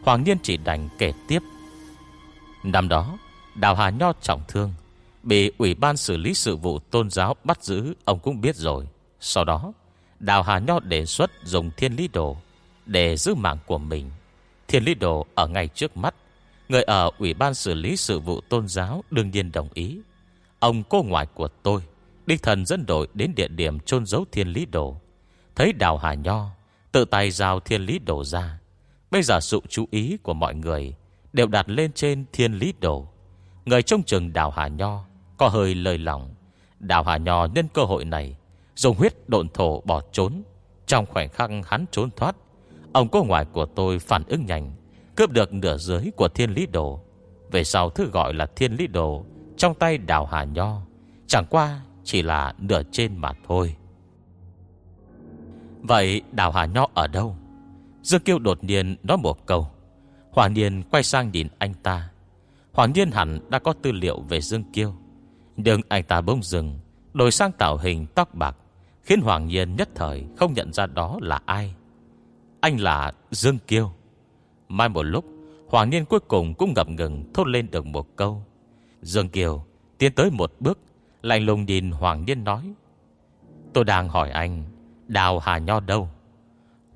Hoàng Niên chỉ đành kể tiếp. Năm đó, Đào Hà Nho trọng thương Bị Ủy ban xử lý sự vụ tôn giáo bắt giữ, Ông cũng biết rồi. Sau đó, Đào Hà Nho đề xuất dùng thiên lý đồ Để giữ mạng của mình. Thiên lý đồ ở ngay trước mắt Người ở Ủy ban xử lý sự vụ tôn giáo Đương nhiên đồng ý. Ông cô ngoại của tôi Đích thần dẫn đội đến địa điểm chôn giấu thiên lý đồ. Thấy Đào Hà Nho, Tự tay giao thiên lý đồ ra. Bây giờ sự chú ý của mọi người Đều đặt lên trên thiên lý đồ. Người trông chừng Đào Hà Nho Có hơi lời lòng Đào Hà Nho nhân cơ hội này Dùng huyết độn thổ bỏ trốn. Trong khoảnh khắc hắn trốn thoát, Ông cô ngoại của tôi phản ứng nhanh. Cướp được nửa dưới của thiên lý đồ. Về sau thứ gọi là thiên lý đồ, Trong tay đào hà nho, Chẳng qua chỉ là nửa trên mà thôi. Vậy đào hà nho ở đâu? Dương Kiêu đột nhiên nói một câu. Hoàng Niên quay sang nhìn anh ta. Hoàng Niên hẳn đã có tư liệu về Dương Kiêu. Nhưng anh ta bông dừng, Đổi sang tạo hình tóc bạc, Khiến Hoàng Nhiên nhất thời không nhận ra đó là ai. Anh là Dương Kiêu. Mai một lúc, Hoàng Niên cuối cùng cũng ngập ngừng Thốt lên được một câu. Dương Kiều tiến tới một bước, Lạnh lùng nhìn Hoàng Niên nói, Tôi đang hỏi anh, Đào Hà Nho đâu?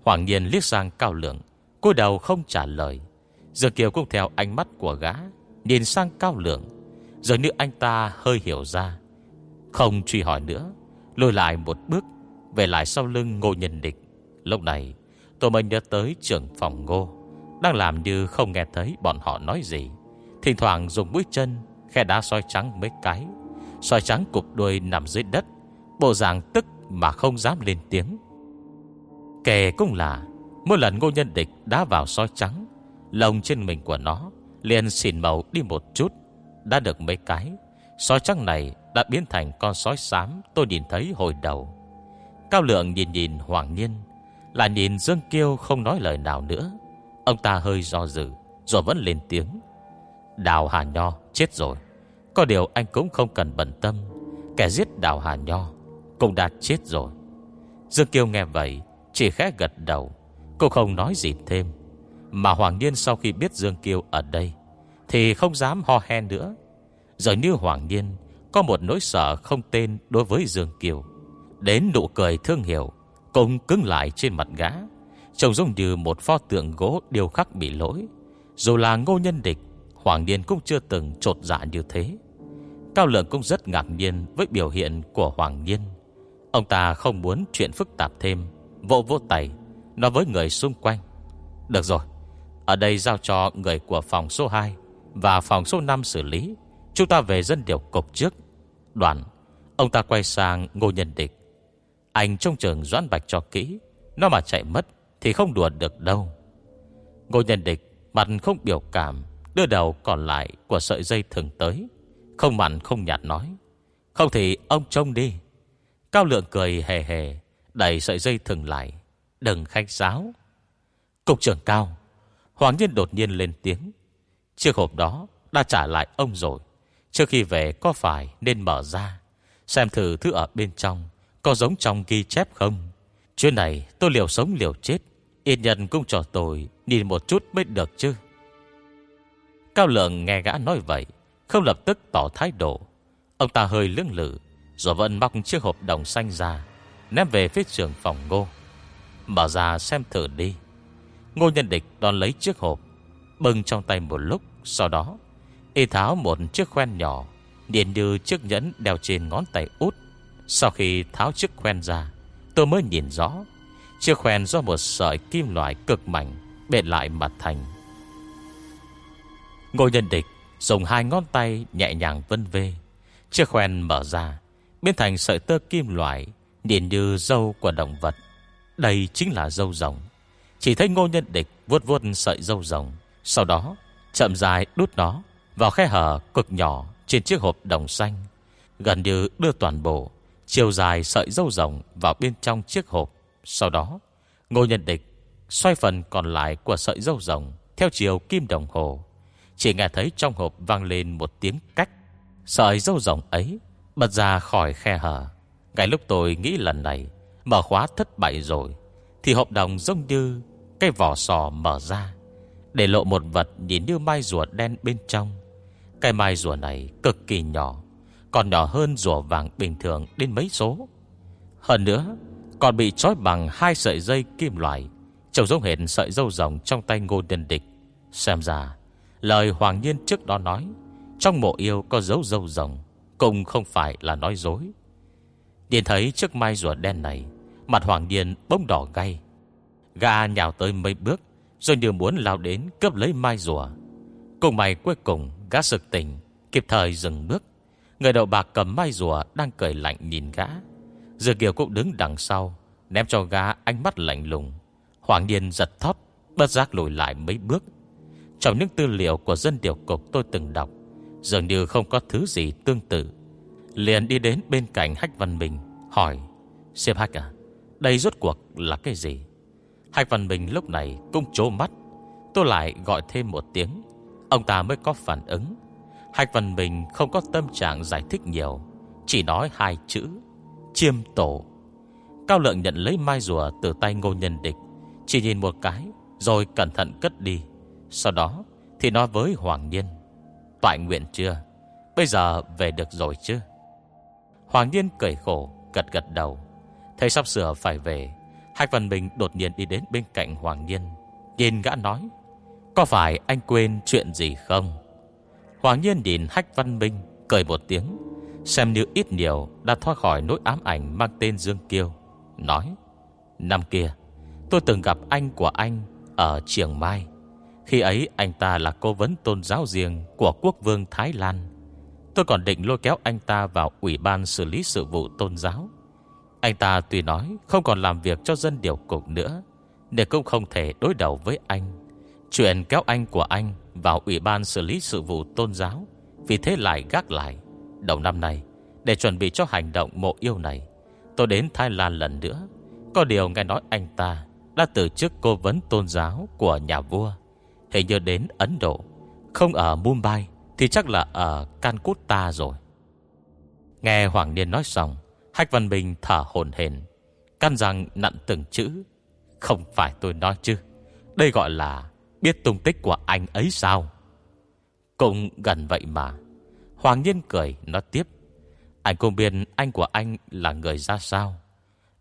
Hoàng Niên liếc sang cao lượng, cúi đầu không trả lời. Dương Kiều cũng theo ánh mắt của gã, Nhìn sang cao lượng. Giờ như anh ta hơi hiểu ra. Không truy hỏi nữa, Lùi lại một bước, Về lại sau lưng ngô nhân địch. Lúc này, tôi mới nhớ tới trưởng phòng ngô. Đang làm như không nghe thấy bọn họ nói gì. Thỉnh thoảng dùng mũi chân, Khe đá soi trắng mấy cái. Soi trắng cục đuôi nằm dưới đất, Bộ dạng tức mà không dám lên tiếng. Kể cũng là, Mỗi lần ngô nhân địch đá vào soi trắng, Lông trên mình của nó Liền xỉn màu đi một chút, Đã được mấy cái. Soi trắng này đã biến thành con sói xám Tôi nhìn thấy hồi đầu. Cao lượng nhìn nhìn Hoàng Nhiên Là nhìn Dương Kiêu không nói lời nào nữa. Ông ta hơi do dự, Rồi vẫn lên tiếng. Đào Hà Nho, chết rồi. Có điều anh cũng không cần bận tâm. Kẻ giết Đào Hà Nho Cũng đã chết rồi. Dương Kiêu nghe vậy, Chỉ khẽ gật đầu. Cô không nói gì thêm. Mà Hoàng Niên sau khi biết Dương Kiêu ở đây, Thì không dám ho he nữa. Giờ như Hoàng Niên, Có một nỗi sợ không tên đối với Dương Kiều Đến nụ cười thương hiểu Cũng cứng lại trên mặt gã. Trông giống như một pho tượng gỗ điều khắc bị lỗi. Dù là ngô nhân địch, Hoàng Niên cũng chưa từng trột dạ như thế. Cao Lượng cũng rất ngạc nhiên Với biểu hiện của Hoàng Niên. Ông ta không muốn chuyện phức tạp thêm, vỗ vỗ tay, Nói với người xung quanh. Được rồi, Ở đây giao cho người của phòng số 2 Và phòng số 5 xử lý. Chúng ta về dân điều cục trước. Đoàn Ông ta quay sang ngô nhân địch. Anh trông trường doãn bạch cho kỹ, Nó mà chạy mất thì không đùa được đâu. Ngô nhân địch Mặt không biểu cảm, Đưa đầu còn lại của sợi dây thường tới, Không mặn không nhạt nói, Không thì ông trông đi. Cao lượng cười hề hề, Đẩy sợi dây thường lại, Đừng khách sáo. Cục trưởng cao, Hoàng nhiên đột nhiên lên tiếng, Chiếc hộp đó đã trả lại ông rồi, Trước khi về có phải nên mở ra, Xem thử thứ ở bên trong Có giống trong ghi chép không? Chuyện này tôi liều sống liều chết Yên nhân cũng cho tôi Nhìn một chút mới được chứ. Cao lượng nghe gã nói vậy, Không lập tức tỏ thái độ. Ông ta hơi lưỡng lự, Rồi vẫn móc chiếc hộp đồng xanh ra, Ném về phía trường phòng ngô. Mở ra xem thử đi. Ngô nhân địch đón lấy chiếc hộp, Bưng trong tay một lúc, Sau đó, Y tháo một chiếc khoen nhỏ Điền như chiếc nhẫn đeo trên ngón tay út. Sau khi tháo chiếc khoen ra, Tôi mới nhìn rõ Chiếc khoen do một sợi kim loại cực mảnh Bệt lại mặt thành. Ngô nhân địch Dùng hai ngón tay nhẹ nhàng vân vê. Chiếc khoen mở ra, Biến thành sợi tơ kim loại, Nhìn như dâu của động vật. Đây chính là dâu rồng. Chỉ thấy ngô nhân địch vuốt vuốt sợi dâu rồng, Sau đó chậm dài đút nó Vào khe hở cực nhỏ Trên chiếc hộp đồng xanh, Gần như đưa toàn bộ Chiều dài sợi dâu rồng vào bên trong chiếc hộp. Sau đó, Ngô nhân địch Xoay phần còn lại của sợi dâu rồng Theo chiều kim đồng hồ. Chỉ nghe thấy trong hộp vang lên một tiếng cách. Sợi dâu rồng ấy Bật ra khỏi khe hở. Ngay lúc tôi nghĩ lần này, Mở khóa thất bại rồi, Thì hộp đồng giống như Cái vỏ sò mở ra, Để lộ một vật nhìn như mai rùa đen bên trong. Cái mai rùa này cực kỳ nhỏ, Còn nhỏ hơn rùa vàng bình thường đến mấy số. Hơn nữa còn bị trói bằng hai sợi dây kim loại, Trông giống hệt sợi dâu rồng trong tay ngô đền địch. Xem ra, Lời Hoàng Nhiên trước đó nói, Trong mộ yêu có dấu dâu rồng, Cũng không phải là nói dối. Điền thấy chiếc mai rùa đen này, Mặt Hoàng Điền bông đỏ gay. Gà nhào tới mấy bước, Rồi đều muốn lao đến cướp lấy mai rùa. Cùng mày cuối cùng, Gã sực tỉnh, Kịp thời dừng bước. Người đầu bạc cầm mai rùa Đang cười lạnh nhìn gã. Dược Kiều cũng đứng đằng sau, Ném cho gã ánh mắt lạnh lùng. Hoàng Nhiên giật thót, Bất giác lùi lại mấy bước. Trong những tư liệu của dân điều cục tôi từng đọc, Dường như không có thứ gì tương tự. Liền đi đến bên cạnh Hách Văn Bình, Hỏi, Sếp Hách à Đây rốt cuộc là cái gì? Hách Văn Bình lúc này cũng trố mắt, Tôi lại gọi thêm một tiếng. Ông ta mới có phản ứng. Hách Văn Bình không có tâm trạng giải thích nhiều, Chỉ nói hai chữ. Chiêm tổ. Cao lượng nhận lấy mai rùa từ tay ngô nhân địch, Chỉ nhìn một cái, Rồi cẩn thận cất đi. Sau đó thì nói với Hoàng Niên, Toại nguyện chưa? Bây giờ về được rồi chứ? Hoàng Niên cười khổ, Gật gật đầu. Thấy sắp sửa phải về, hai Văn Bình đột nhiên đi đến bên cạnh Hoàng Niên, Nhìn gã nói, Có phải anh quên chuyện gì không? Hoàng Nhiên nhìn Hách Văn Minh, Cười một tiếng Xem như ít nhiều đã thoát khỏi nỗi ám ảnh Mang tên Dương Kiêu, Nói, Năm kia, tôi từng gặp anh của anh Ở Triềng Mai. Khi ấy anh ta là cố vấn tôn giáo riêng Của quốc vương Thái Lan. Tôi còn định lôi kéo anh ta vào Ủy ban xử lý sự vụ tôn giáo. Anh ta tuy nói Không còn làm việc cho dân điều cục nữa Để cũng không thể đối đầu với anh. Chuyện kéo anh của anh Vào Ủy ban xử lý sự vụ tôn giáo, Vì thế lại gác lại. Đầu năm nay Để chuẩn bị cho hành động mộ yêu này. Tôi đến Thái Lan lần nữa. Có điều nghe nói anh ta Đã từ chức cố vấn tôn giáo của nhà vua, Hình như đến Ấn Độ. Không ở Mumbai Thì chắc là ở Calcutta rồi. Nghe Hoàng Niên nói xong, Hách Văn Bình thở hồn hền Căn rằng nặn từng chữ. Không phải tôi nói chứ, Đây gọi là biết tung tích của anh ấy sao? Cũng gần vậy mà. Hoàng Nhiên cười, nói tiếp. Anh cũng biết anh của anh là người ra sao.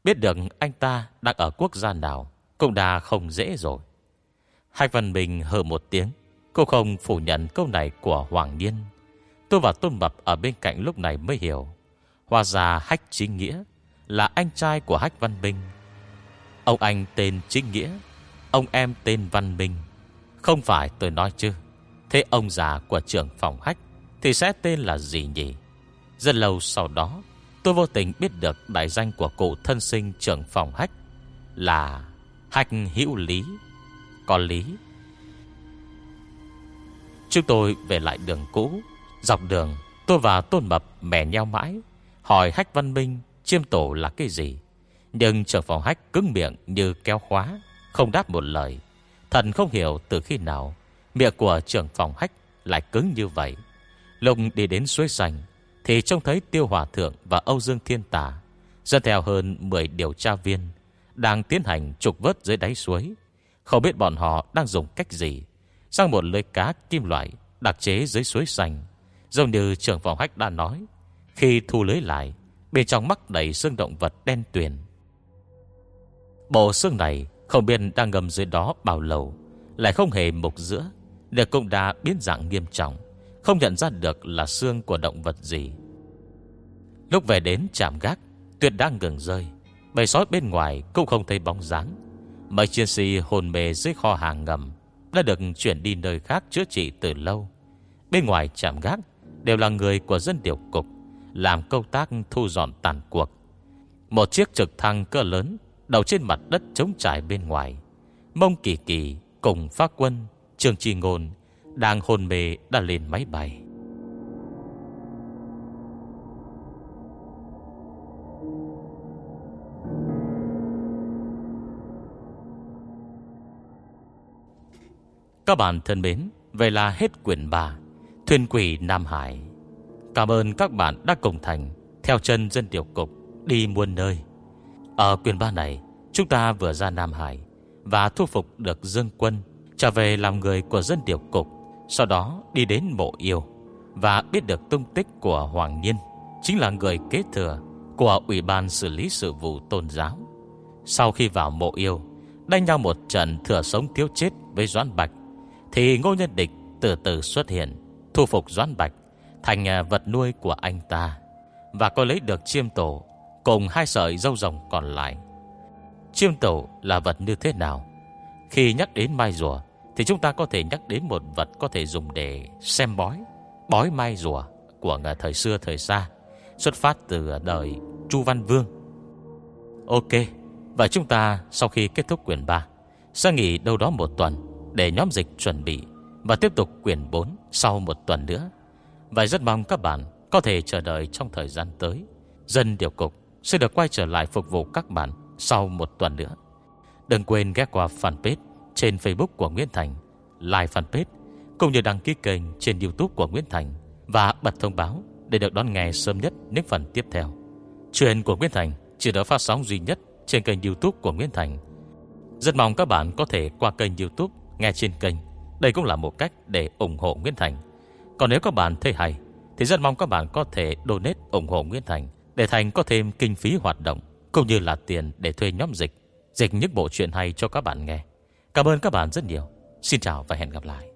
Biết được anh ta đang ở quốc gia nào Cũng đã không dễ rồi. Hạch Văn Bình hờ một tiếng, Cô không phủ nhận câu này của Hoàng Niên. Tôi và Tôn Mập ở bên cạnh lúc này mới hiểu. Hòa ra Hách Chính Nghĩa Là anh trai của Hách Văn Bình. Ông anh tên Chính Nghĩa, Ông em tên Văn Minh Không phải tôi nói chứ, Thế ông già của trưởng phòng Hách thì sẽ tên là gì nhỉ? Rất lâu sau đó, Tôi vô tình biết được đại danh của cụ thân sinh trưởng phòng Hách Là Hách Hữu Lý. Có lý. Chúng tôi về lại đường cũ, Dọc đường, tôi và Tôn Mập mè nhau mãi, Hỏi Hách Văn Minh Chiêm tổ là cái gì. Nhưng trưởng phòng Hách cứng miệng như keo khóa, Không đáp một lời. Thần không hiểu từ khi nào Miệng của trưởng phòng Hách lại cứng như vậy. Lúc đi đến suối sành, Thì trông thấy Tiêu Hòa Thượng và Âu Dương Thiên Tà Dẫn theo hơn 10 điều tra viên Đang tiến hành trục vớt dưới đáy suối. Không biết bọn họ đang dùng cách gì Sang một lưới cá kim loại Đặc chế dưới suối sành. Giống như trưởng phòng hách đã nói. Khi thu lưới lại Bên trong mắc đầy xương động vật đen tuyền. Bộ xương này Không biết đang ngầm dưới đó bao lâu Lại không hề mục giữa Để cũng đã biến dạng nghiêm trọng. Không nhận ra được là xương của động vật gì. Lúc về đến trạm gác Tuyệt đang ngừng rơi. Bầy sói bên ngoài cũng không thấy bóng dáng. Mấy chiến sĩ hồn mê dưới kho hàng ngầm Đã được chuyển đi nơi khác chữa trị từ lâu. Bên ngoài trạm gác Đều là người của dân điều cục, Làm công tác thu dọn tàn cuộc. Một chiếc trực thăng cỡ lớn Đầu trên mặt đất trống trải bên ngoài. Mông Kỳ Kỳ cùng phát quân Trường trì Ngôn đang hôn mê đã lên máy bay. Các bạn thân mến, Vậy là hết quyển 3 Thuyền quỷ Nam Hải. Cảm ơn các bạn đã cùng thành, Theo chân dân tiểu cục, Đi muôn nơi. Ở quyển 3 này, Chúng ta vừa ra Nam Hải Và thu phục được Dương Quân, Trở về làm người của dân tiểu cục. Sau đó đi đến mộ yêu Và biết được tung tích của Hoàng Nhiên Chính là người kế thừa Của Ủy ban xử lý sự vụ tôn giáo. Sau khi vào mộ yêu, Đánh nhau một trận thừa sống thiếu chết với Doãn Bạch, Thì Ngô Nhân Địch từ từ xuất hiện, Thu phục Doãn Bạch Thành à, vật nuôi của anh ta Và có lấy được chiêm tổ Cùng hai sợi dâu rồng còn lại. Chiêm tổ là vật như thế nào? Khi nhắc đến mai rùa thì chúng ta có thể nhắc đến một vật Có thể dùng để xem bói. Bói mai rùa của thời xưa, thời xa, Xuất phát từ đời Chu Văn Vương. Ok, Vậy chúng ta sau khi kết thúc quyển 3 Sẽ nghỉ đâu đó một tuần Để nhóm dịch chuẩn bị Và tiếp tục quyển 4 sau một tuần nữa. Vậy rất mong các bạn Có thể chờ đợi trong thời gian tới. Dân điều cục sẽ được quay trở lại phục vụ các bạn Sau một tuần nữa. Đừng quên ghé qua fanpage trên Facebook của Nguyễn Thành Like fanpage, Cũng như đăng ký kênh trên Youtube của Nguyễn Thành Và bật thông báo Để được đón nghe sớm nhất những phần tiếp theo. Chuyện của Nguyễn Thành Chỉ được phát sóng duy nhất trên kênh youtube của Nguyễn Thành. Rất mong các bạn có thể qua kênh youtube Nghe trên kênh. Đây cũng là một cách để ủng hộ Nguyễn Thành. Còn nếu các bạn thấy hay, Thì rất mong các bạn có thể donate ủng hộ Nguyễn Thành Để Thành có thêm kinh phí hoạt động, Cũng như là tiền để thuê nhóm dịch Dịch những bộ chuyện hay cho các bạn nghe. Cảm ơn các bạn rất nhiều. Xin chào và hẹn gặp lại.